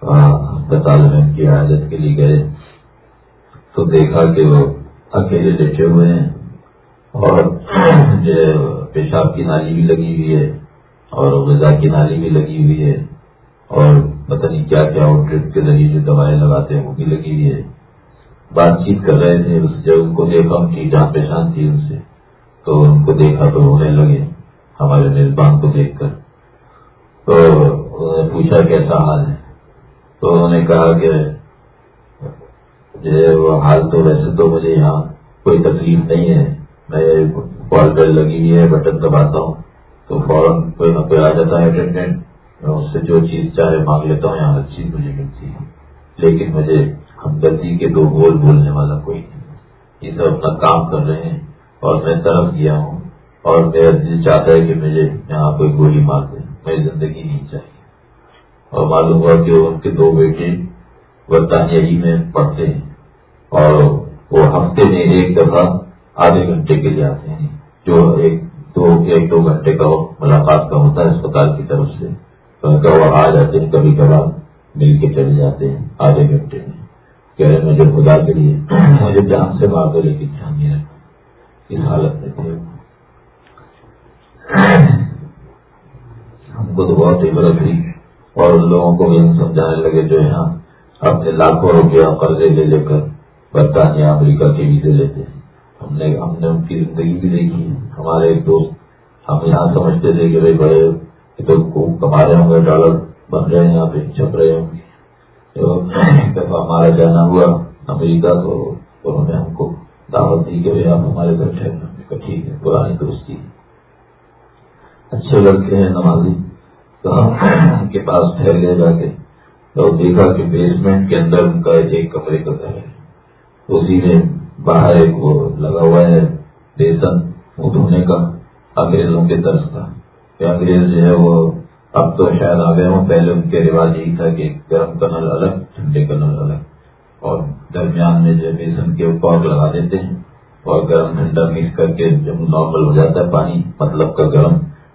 وہاں اسپتال میں ان کی عادت کے لیے گئے۔ تو دیکھا کہ وہ اکیلے لیٹے ہوئے ہیں اور جو پیشاب کی نالی بھی لگی ہوئی ہے اور غذا کی نالی بھی لگی ہوئی ہے اور پتہ نہیں کیا کیا وہ ٹرپ کے ذریعے جو دوائیں لگاتے ہیں وہ بھی لگی ہوئی ہے۔ بات چیت کر رہے تھے جب ان کو دیکھا، ان کی جہاں پہچان تھی ان سے۔ تو ان کو دیکھا تو رونے لگے ہمارے میزبان کو دیکھ کر۔ تو انہوں نے پوچھا، کیسا حال ہے؟ تو انہوں نے کہا کہ جو وہ حال تو ویسے تو مجھے یہاں کوئی تکلیف نہیں ہے۔ میں کال بیل لگی ہوئی ہے، بٹن دباتا ہوں۔ تو فوراً کوئی نہ کوئی آ جاتا ہے اٹینڈنٹ میں اس سے جو چیز چاہے مانگ لیتا ہوں، یہاں ہر چیز مجھے ملتی ہے۔ لیکن مجھے ہمدردی کے دو بول بولنے والا کوئی نہیں۔ یہ سب اپنا کام کر رہے ہیں اور میں طرف گیا ہوں اور میرا دل چاہتا ہے کہ مجھے یہاں کوئی گولی مار دے۔ میری زندگی نہیں چاہیے۔ اور معلوم ہوا کہ ان کے دو بیٹے برطانیہ ہی میں پڑھتے ہیں اور وہ ہفتے میں ایک دفعہ آدھے گھنٹے کے لیے آتے ہیں۔ جو ایک دو ایک دو گھنٹے کا ملاقات کا ہوتا ہے اسپتال کی طرف سے۔ وہ آ جاتے ہیں، کبھی کبھار مل کے چلے جاتے ہیں آدھے گھنٹے میں۔ کہہ رہے مجھے خدا کے لیے مجھے جان سے مار دو لیکن جان نہیں رکھا اس حالت میں تھے۔ ہم کو تو بہت عبرت ہوئی اور ان لوگوں کو بھی ہم سمجھانے لگے جو یہاں اپنے لاکھوں روپیہ قرضے لے لے کر برطانیہ، امریکہ کے ویزے لیتے ہیں۔ ہم نے ہم نے ان کی زندگی بھی دیکھی ہمارے ایک دوست ہم یہاں سمجھتے تھے کہ بھائی بڑے تو کما رہے ہوں گے، ڈالر بن رہے ہیں، یہاں پہ چھپ رہے ہوں گے۔ دفعہ ہمارا جانا ہوا امریکہ تو انہوں نے ہم کو دعوت دی کہ آپ ہمارے گھر ٹھہرنا۔ ٹھیک ہے پرانی دوستی اچھے لڑکے ہیں نمازی۔ تو ہم ان کے پاس ٹھہر گئے جا کے۔ تو دیکھا کہ بیسمنٹ کے اندر ان کا ایک کمرے کا گھر ہے۔ اسی میں باہر ایک وہ لگا ہوا ہے بیسن منہ دھونے کا، انگریزوں کے طرز کا۔ کہ انگریز جو ہے وہ اب تو شاید آ گئے ہوں۔ پہلے ان کے رواج یہی تھا کہ گرم کا نل الگ، ٹھنڈے کا نل الگ۔ اور درمیان میں جو بیسن کے پاک لگا دیتے ہیں۔ اور گرم ٹھنڈا مکس کر کے جب نارمل ہو جاتا ہے، پانی مطلب کا گرم،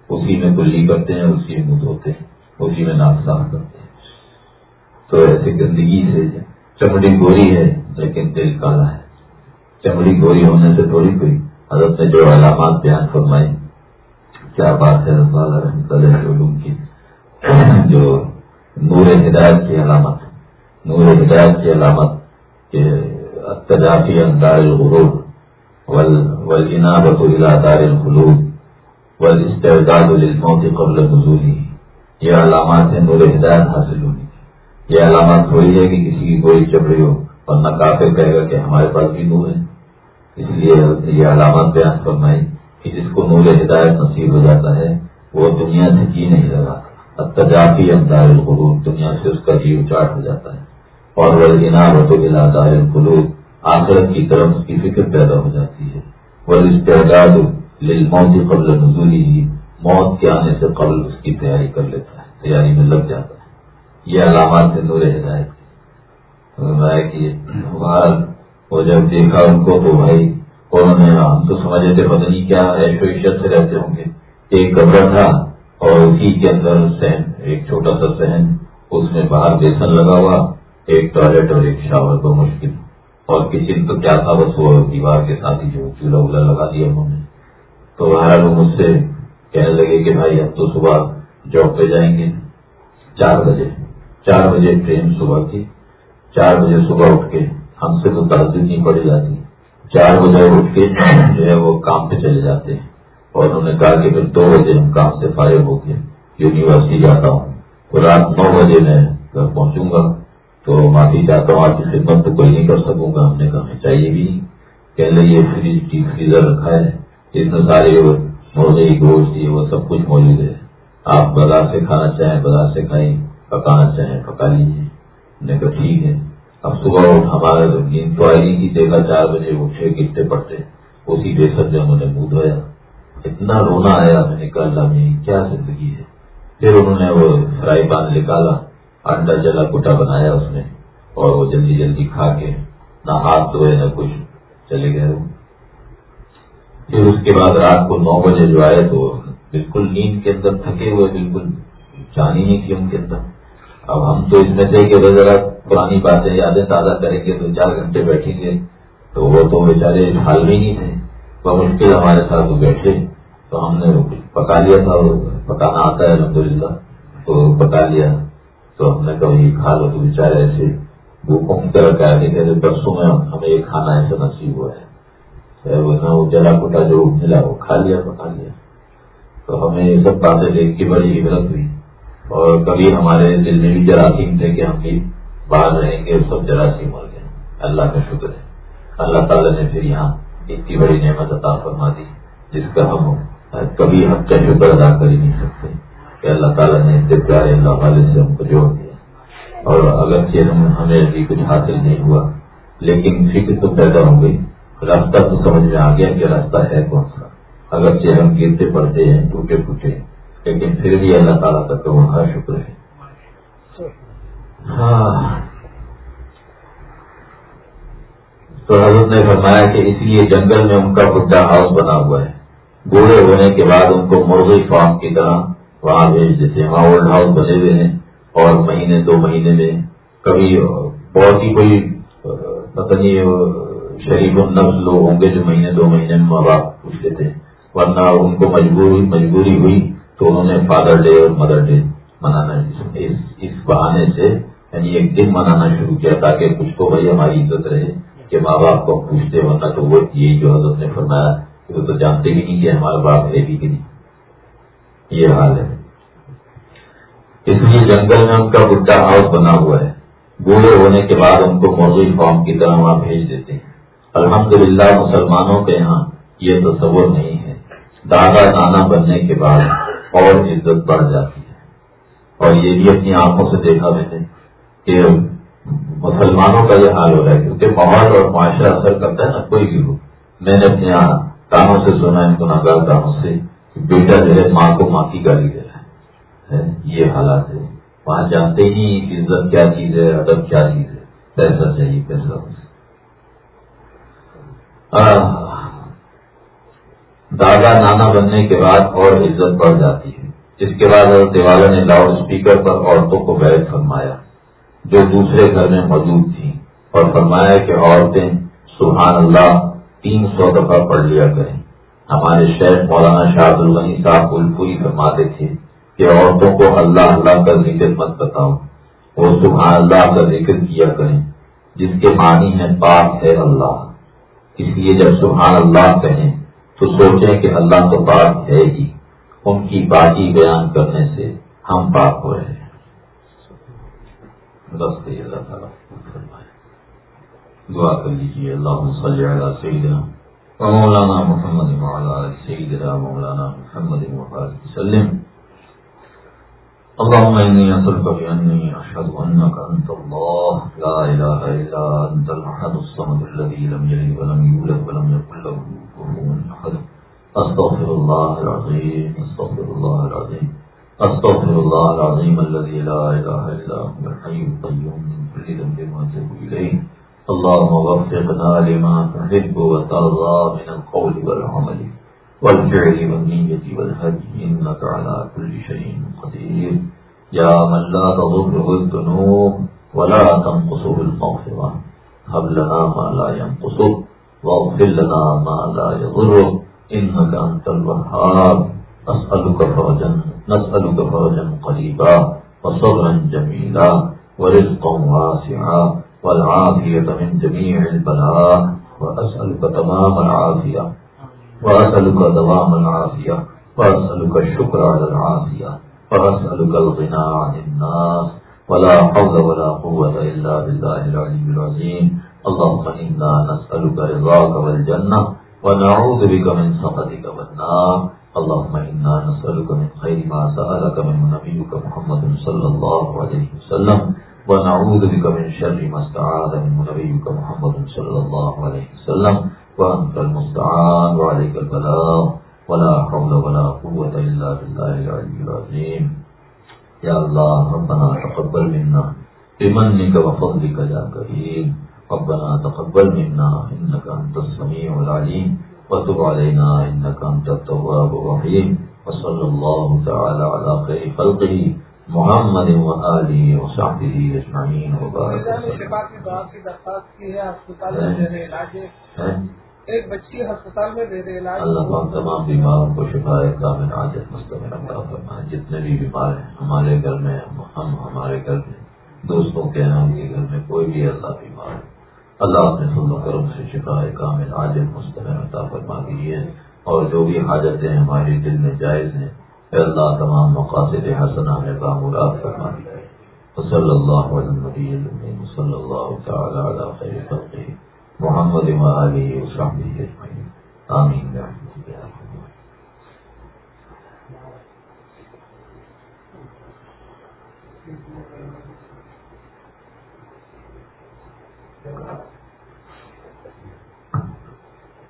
اسی میں گلی کرتے ہیں، اسی میں منہ دھوتے ہیں، اسی میں ناک صاف کرتے ہیں۔ تو ایسے گندگی سے چمڑی گوری ہے، لیکن دل کالا ہے۔ چمڑی گوری ہونے سے تھوڑی کوئی حضرت نے جو علامات بیان فرمائی کیا بات ہے رحمت اللہ کی؟ جو نور ہدایت کی علامت، نور ہدایت کی علامت کہ تجافی اندار الغروب والعنابت الى دار القلوب والاستعداد للموت قبل نزولی یہ علامات ہیں نور ہدایت حاصل ہونی یہ علامات تھوڑی ہے کہ کسی کی کوئی چپڑی ہو اور نہ کافی کہے گا کہ ہمارے پاس بھی نور ہے۔ اس لیے یہ علامت بیان فرمائی کہ جس کو نور ہدایت نصیب ہو جاتا ہے، وہ دنیا سے جی نہیں لگا۔ تجافی اندار القلوب، دنیا سے اس کا جی اچاٹ ہو جاتا ہے۔ اور وہ انعام و تو دار القلوب، آخرت کی طرف اس کی فکر پیدا ہو جاتی ہے۔ وہ استعداد موت قبل نزولی ہی موت کے آنے سے قبل اس کی تیاری کر لیتا ہے، تیاری میں لگ جاتا ہے۔ یہ علامات ہے نور ہدایت کی وہ جب دیکھا ان کو تو بھائی، انہوں نے ہم تو سمجھے تھے، پتہ نہیں کیا ایشویشت سے رہتے ہوں گے۔ ایک کمرہ تھا اور اسی کے اندر سہن، ایک چھوٹا سا سہن، اس میں باہر بیسن لگا ہوا، ایک ٹوائلٹ اور ایک شاور تو مشکل۔ اور کچن تو کیا تھا، بس وہ دیوار کے ساتھ ہی جو چولہا وولہا لگا دیا انہوں نے۔ تو باہر وہ مجھ سے کہنے لگے کہ بھائی، اب تو صبح جاب پہ جائیں گے۔ چار بجے چار بجے ٹرین صبح کی۔ چار بجے صبح اٹھ کے ہم سے تو تردید نہیں پڑی جاتی چار بجے اٹھ کے جو ہے وہ کام پہ چلے جاتے ہیں۔ اور انہوں نے کہا کہ پھر دو بجے ہم کام سے فارغ ہو کے یونیورسٹی جاتا ہوں۔ تو رات نو بجے میں گھر پہنچوں گا۔ تو معافی چاہتا ہوں آپ کی خدمت تو کوئی نہیں کر سکوں گا۔ ہم نے کہا چاہیے بھی۔ کہ یہ فریج ڈیپ فریزر رکھا ہے۔ اس میں سارے مرغی گوشت یہ وہ سب کچھ موجود ہے۔ آپ بازار سے کھانا چاہیں، بازار سے کھائیں، پکانا چاہیں، پکا لیجیے نے کہا ٹھیک ہے۔ اب صبح ہمارے نیند تو آئی تھی، دیکھا چار بجے اٹھے گرتے پڑتے۔ اسی بے سب سے انہوں نے منہ دھویا۔ اتنا رونا آیا، میں نے کہا، اللہ میں، کیا زندگی ہے؟ پھر انہوں نے وہ فرائی پان نکالا، انڈا جلا کوٹا بنایا اس میں، اور وہ جلدی جلدی کھا کے نہ ہاتھ دھوئے، نہ کچھ، چلے گئے وہ۔ پھر اس کے بعد رات کو نو بجے جو آئے تو بالکل نیند کے اندر تھکے ہوئے، بالکل جانی نہیں کی ان کے اندر۔ اب ہم تو اس میں تھے کہ ذرا پرانی باتیں یادیں تازہ کریں گے دو چار گھنٹے بیٹھیں گے، تو وہ تو بیچارے حال میں نہیں تھے۔ وہ مشکل ہمارے ساتھ وہ بیٹھے تو ہم نے پکا لیا تھا پکانا آتا ہے الحمد للہ تو پکا لیا۔ تو ہم نے کبھی کھا لو تو بیچارے ایسے بھوکوں کی طرح کہا کہ برسوں میں ہمیں یہ کھانا ایسا نصیب ہوا ہے۔ وہ جلا کوٹا جو ملا، وہ کھا لیا، پکا لیا۔ تو ہمیں یہ سب باتیں دیکھ کے بڑی عبرت ہوئی۔ اور کبھی ہمارے دل میں بھی جراثیم تھے کہ ہم بھی باہر رہیں گے سب جراثیم مر گئے۔ اللہ کا شکر ہے۔ اللہ تعالیٰ نے پھر یہاں اتنی بڑی نعمت عطا فرما دی، جس کا ہم کبھی ہم کا شکر ادا کر ہی نہیں سکتے۔ کہ اللہ تعالیٰ نے اتنے پیارے اللہ والے سے ہم کو جوڑ دیا۔ اور اگرچہ ہم ہمیں ابھی کچھ حاصل نہیں ہوا، لیکن فکر تو پیدا ہو گئی۔ راستہ تو سمجھ میں آ گیا کہ راستہ ہے کون سا۔ اگرچہ ہم گرتے پڑتے ہیں، ٹوٹے پھوٹے، لیکن پھر بھی اللہ تعالیٰ کا تو ہر شکر ہے۔ ہاں۔ تو حضرت نے فرمایا کہ اس لیے جنگل میں ان کا بڈا ہاؤس بنا ہوا ہے۔ بوڑھے ہونے کے بعد ان کو مرغی فارم کی طرح وہاں بھیج دیتے ہیں۔ وہاں اولڈ ہاؤس بنے ہوئے ہیں اور مہینے، دو مہینے میں کبھی بہت ہی کوئی، پتہ نہیں، شریف النفس لوگ ہوں گے جو مہینے، دو مہینے میں ماں باپ پوچھتے تھے ورنہ ان کو مجبور، مجبوری ہوئی تو انہوں نے فادر ڈے اور مدر ڈے منانا اس بہانے سے یعنی ایک دن منانا شروع کیا تاکہ کچھ تو بھائی ہماری عزت رہے۔ کہ ماں باپ کو پوچھتے ورنہ تو وہ یہی جو حضرت نے فرمایا وہ تو جانتے بھی نہیں کہ ہمارا باپ ہے بھی کہ نہیں۔ یہ حال ہے۔ اس لیے جنگل میں ان کا بڈا ہاؤس بنا ہوا ہے۔ بوڑھے ہونے کے بعد ان کو موضوع فارم کی طرح وہاں بھیج دیتے ہیں۔ الحمدللہ مسلمانوں کے یہاں یہ تصور نہیں ہے۔ دادا نانا بننے کے بعد اور عزت بڑھ جاتی ہے۔ اور یہ بھی اپنی آنکھوں سے دیکھا میں نے کہ مسلمانوں کا یہ حال ہو رہا ہے کیونکہ ماحول اور معاشرہ اثر کرتا ہے نا کوئی بھی ہو۔ میں نے اپنے کانوں سے سنا ان کو نگر کانوں سے بیٹا جو ہے، ماں کو ماں کی گالی دے رہا ہے۔ یہ حالات ہے وہاں جانتے ہی عزت کیا چیز ہے، ادب کیا چیز ہے۔ پیسہ چاہیے، پیسہ دادا نانا بننے کے بعد اور عزت بڑھ جاتی ہے۔ اس کے بعد دیوالا نے لاؤڈ اسپیکر پر عورتوں کو بیٹھ فرمایا۔ جو دوسرے گھر میں موجود تھیں اور فرمایا کہ عورتیں سبحان اللہ تین سو دفعہ پڑھ لیا کریں۔ ہمارے شیخ مولانا شاہد الغنی صاحب پوری فرماتے تھے کہ عورتوں کو اللہ اللہ کا ذکر مت بتاؤ، وہ سبحان اللہ کا ذکر کیا کریں، جس کے معنی ہے پاک ہے اللہ۔ اس لیے جب سبحان اللہ کہیں تو سوچیں کہ اللہ تو پاک ہے ہی۔ ان کی باقی بیان کرنے سے ہم پاک ہو رہے ہیں۔ بس اللہ تعالیٰ فرمائے۔ دعا کر لیجیے اللہ صلی اللہ سیدنا مولانا محمد سیدنا مولانا محمد وسلم۔ اللهم إني أسألك بأني أشهد أنك أنت الله لا إله إلا أنت الأحد الصمد الذي لم يلد ولم يولد ولم يكن له كفوا أحد أستغفر الله العظيم أستغفر الله العظيم أستغفر الله العظيم الذي لا إله إلا هو الحي القيوم، من كل ذنب وأتوب إليه. اللهم وفقنا لما تحب وترضى من القول والعمل والفعل والنية والهدي، إنك على كل شيء قدير. يا من لا تضره الذنوب ولا تنقصه المغفرة، هب لنا ما لا ينقصه واغفر لنا ما لا يضره، إنك أنت الوهاب. أسألك فرجا نسألك فرجا قريبا وصبرا جميلا ورزقا واسعا والعافية من جميع البلاء وأسألك تمام العافية وأسألك دوام العافية وأسألك الشكر على العافية وأسألك الغنى عن الناس ولا حول ولا قوة إلا بالله العلي العظيم. اللهم إنا نسألك رضاك والجنة ونعوذ بك من سخطك والنار. اللهم إنا نسألك من خير ما سألك من نبيك محمد صلى الله عليه وسلم. ونعوذ بك من شر ما استعاذ من نبيك محمد صلى الله عليه وسلم. وأنت المستعان وعليك البلاغ. ولا حول ولا قوة إلا بالله العلي العظيم. يا الله ربنا تقبل منا. بمنك وفضلك يا كريم. ربنا تقبل منا إنك أنت السميع العليم وتب علينا إنك أنت التواب الرحيم وصلى الله تعالى على خير خلقه محمد وآله وصحبه أجمعين وبارك ایک بچی ہسپتال میں دے دے علاج اللہ پاک تمام بیماروں کو شفا کامل عاجت مستمر عطا فرمائے۔ جتنے بھی بیمار ہیں ہمارے گھر میں ہم ہمارے گھر میں دوستوں کے ان کے گھر میں کوئی بھی اللہ بیمار ہے اللہ اپنے فضل و کرم سے شفا کامل عاجت مستمر عطا فرما دیجیے اور جو بھی حاجتیں ہمارے دل میں جائز ہیں، اے اللہ تمام مقاصد حسنہ میں بامراد فرما دیے صلی اللہ علیہ صلی اللہ تعالی علی خیر خلقہ، محمد وآلہ وصحبہ اجمعین۔ آمین برحمتک یا ارحم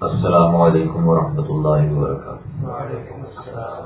السلام علیکم و رحمۃ اللہ وبرکاتہ وعلیکم السلام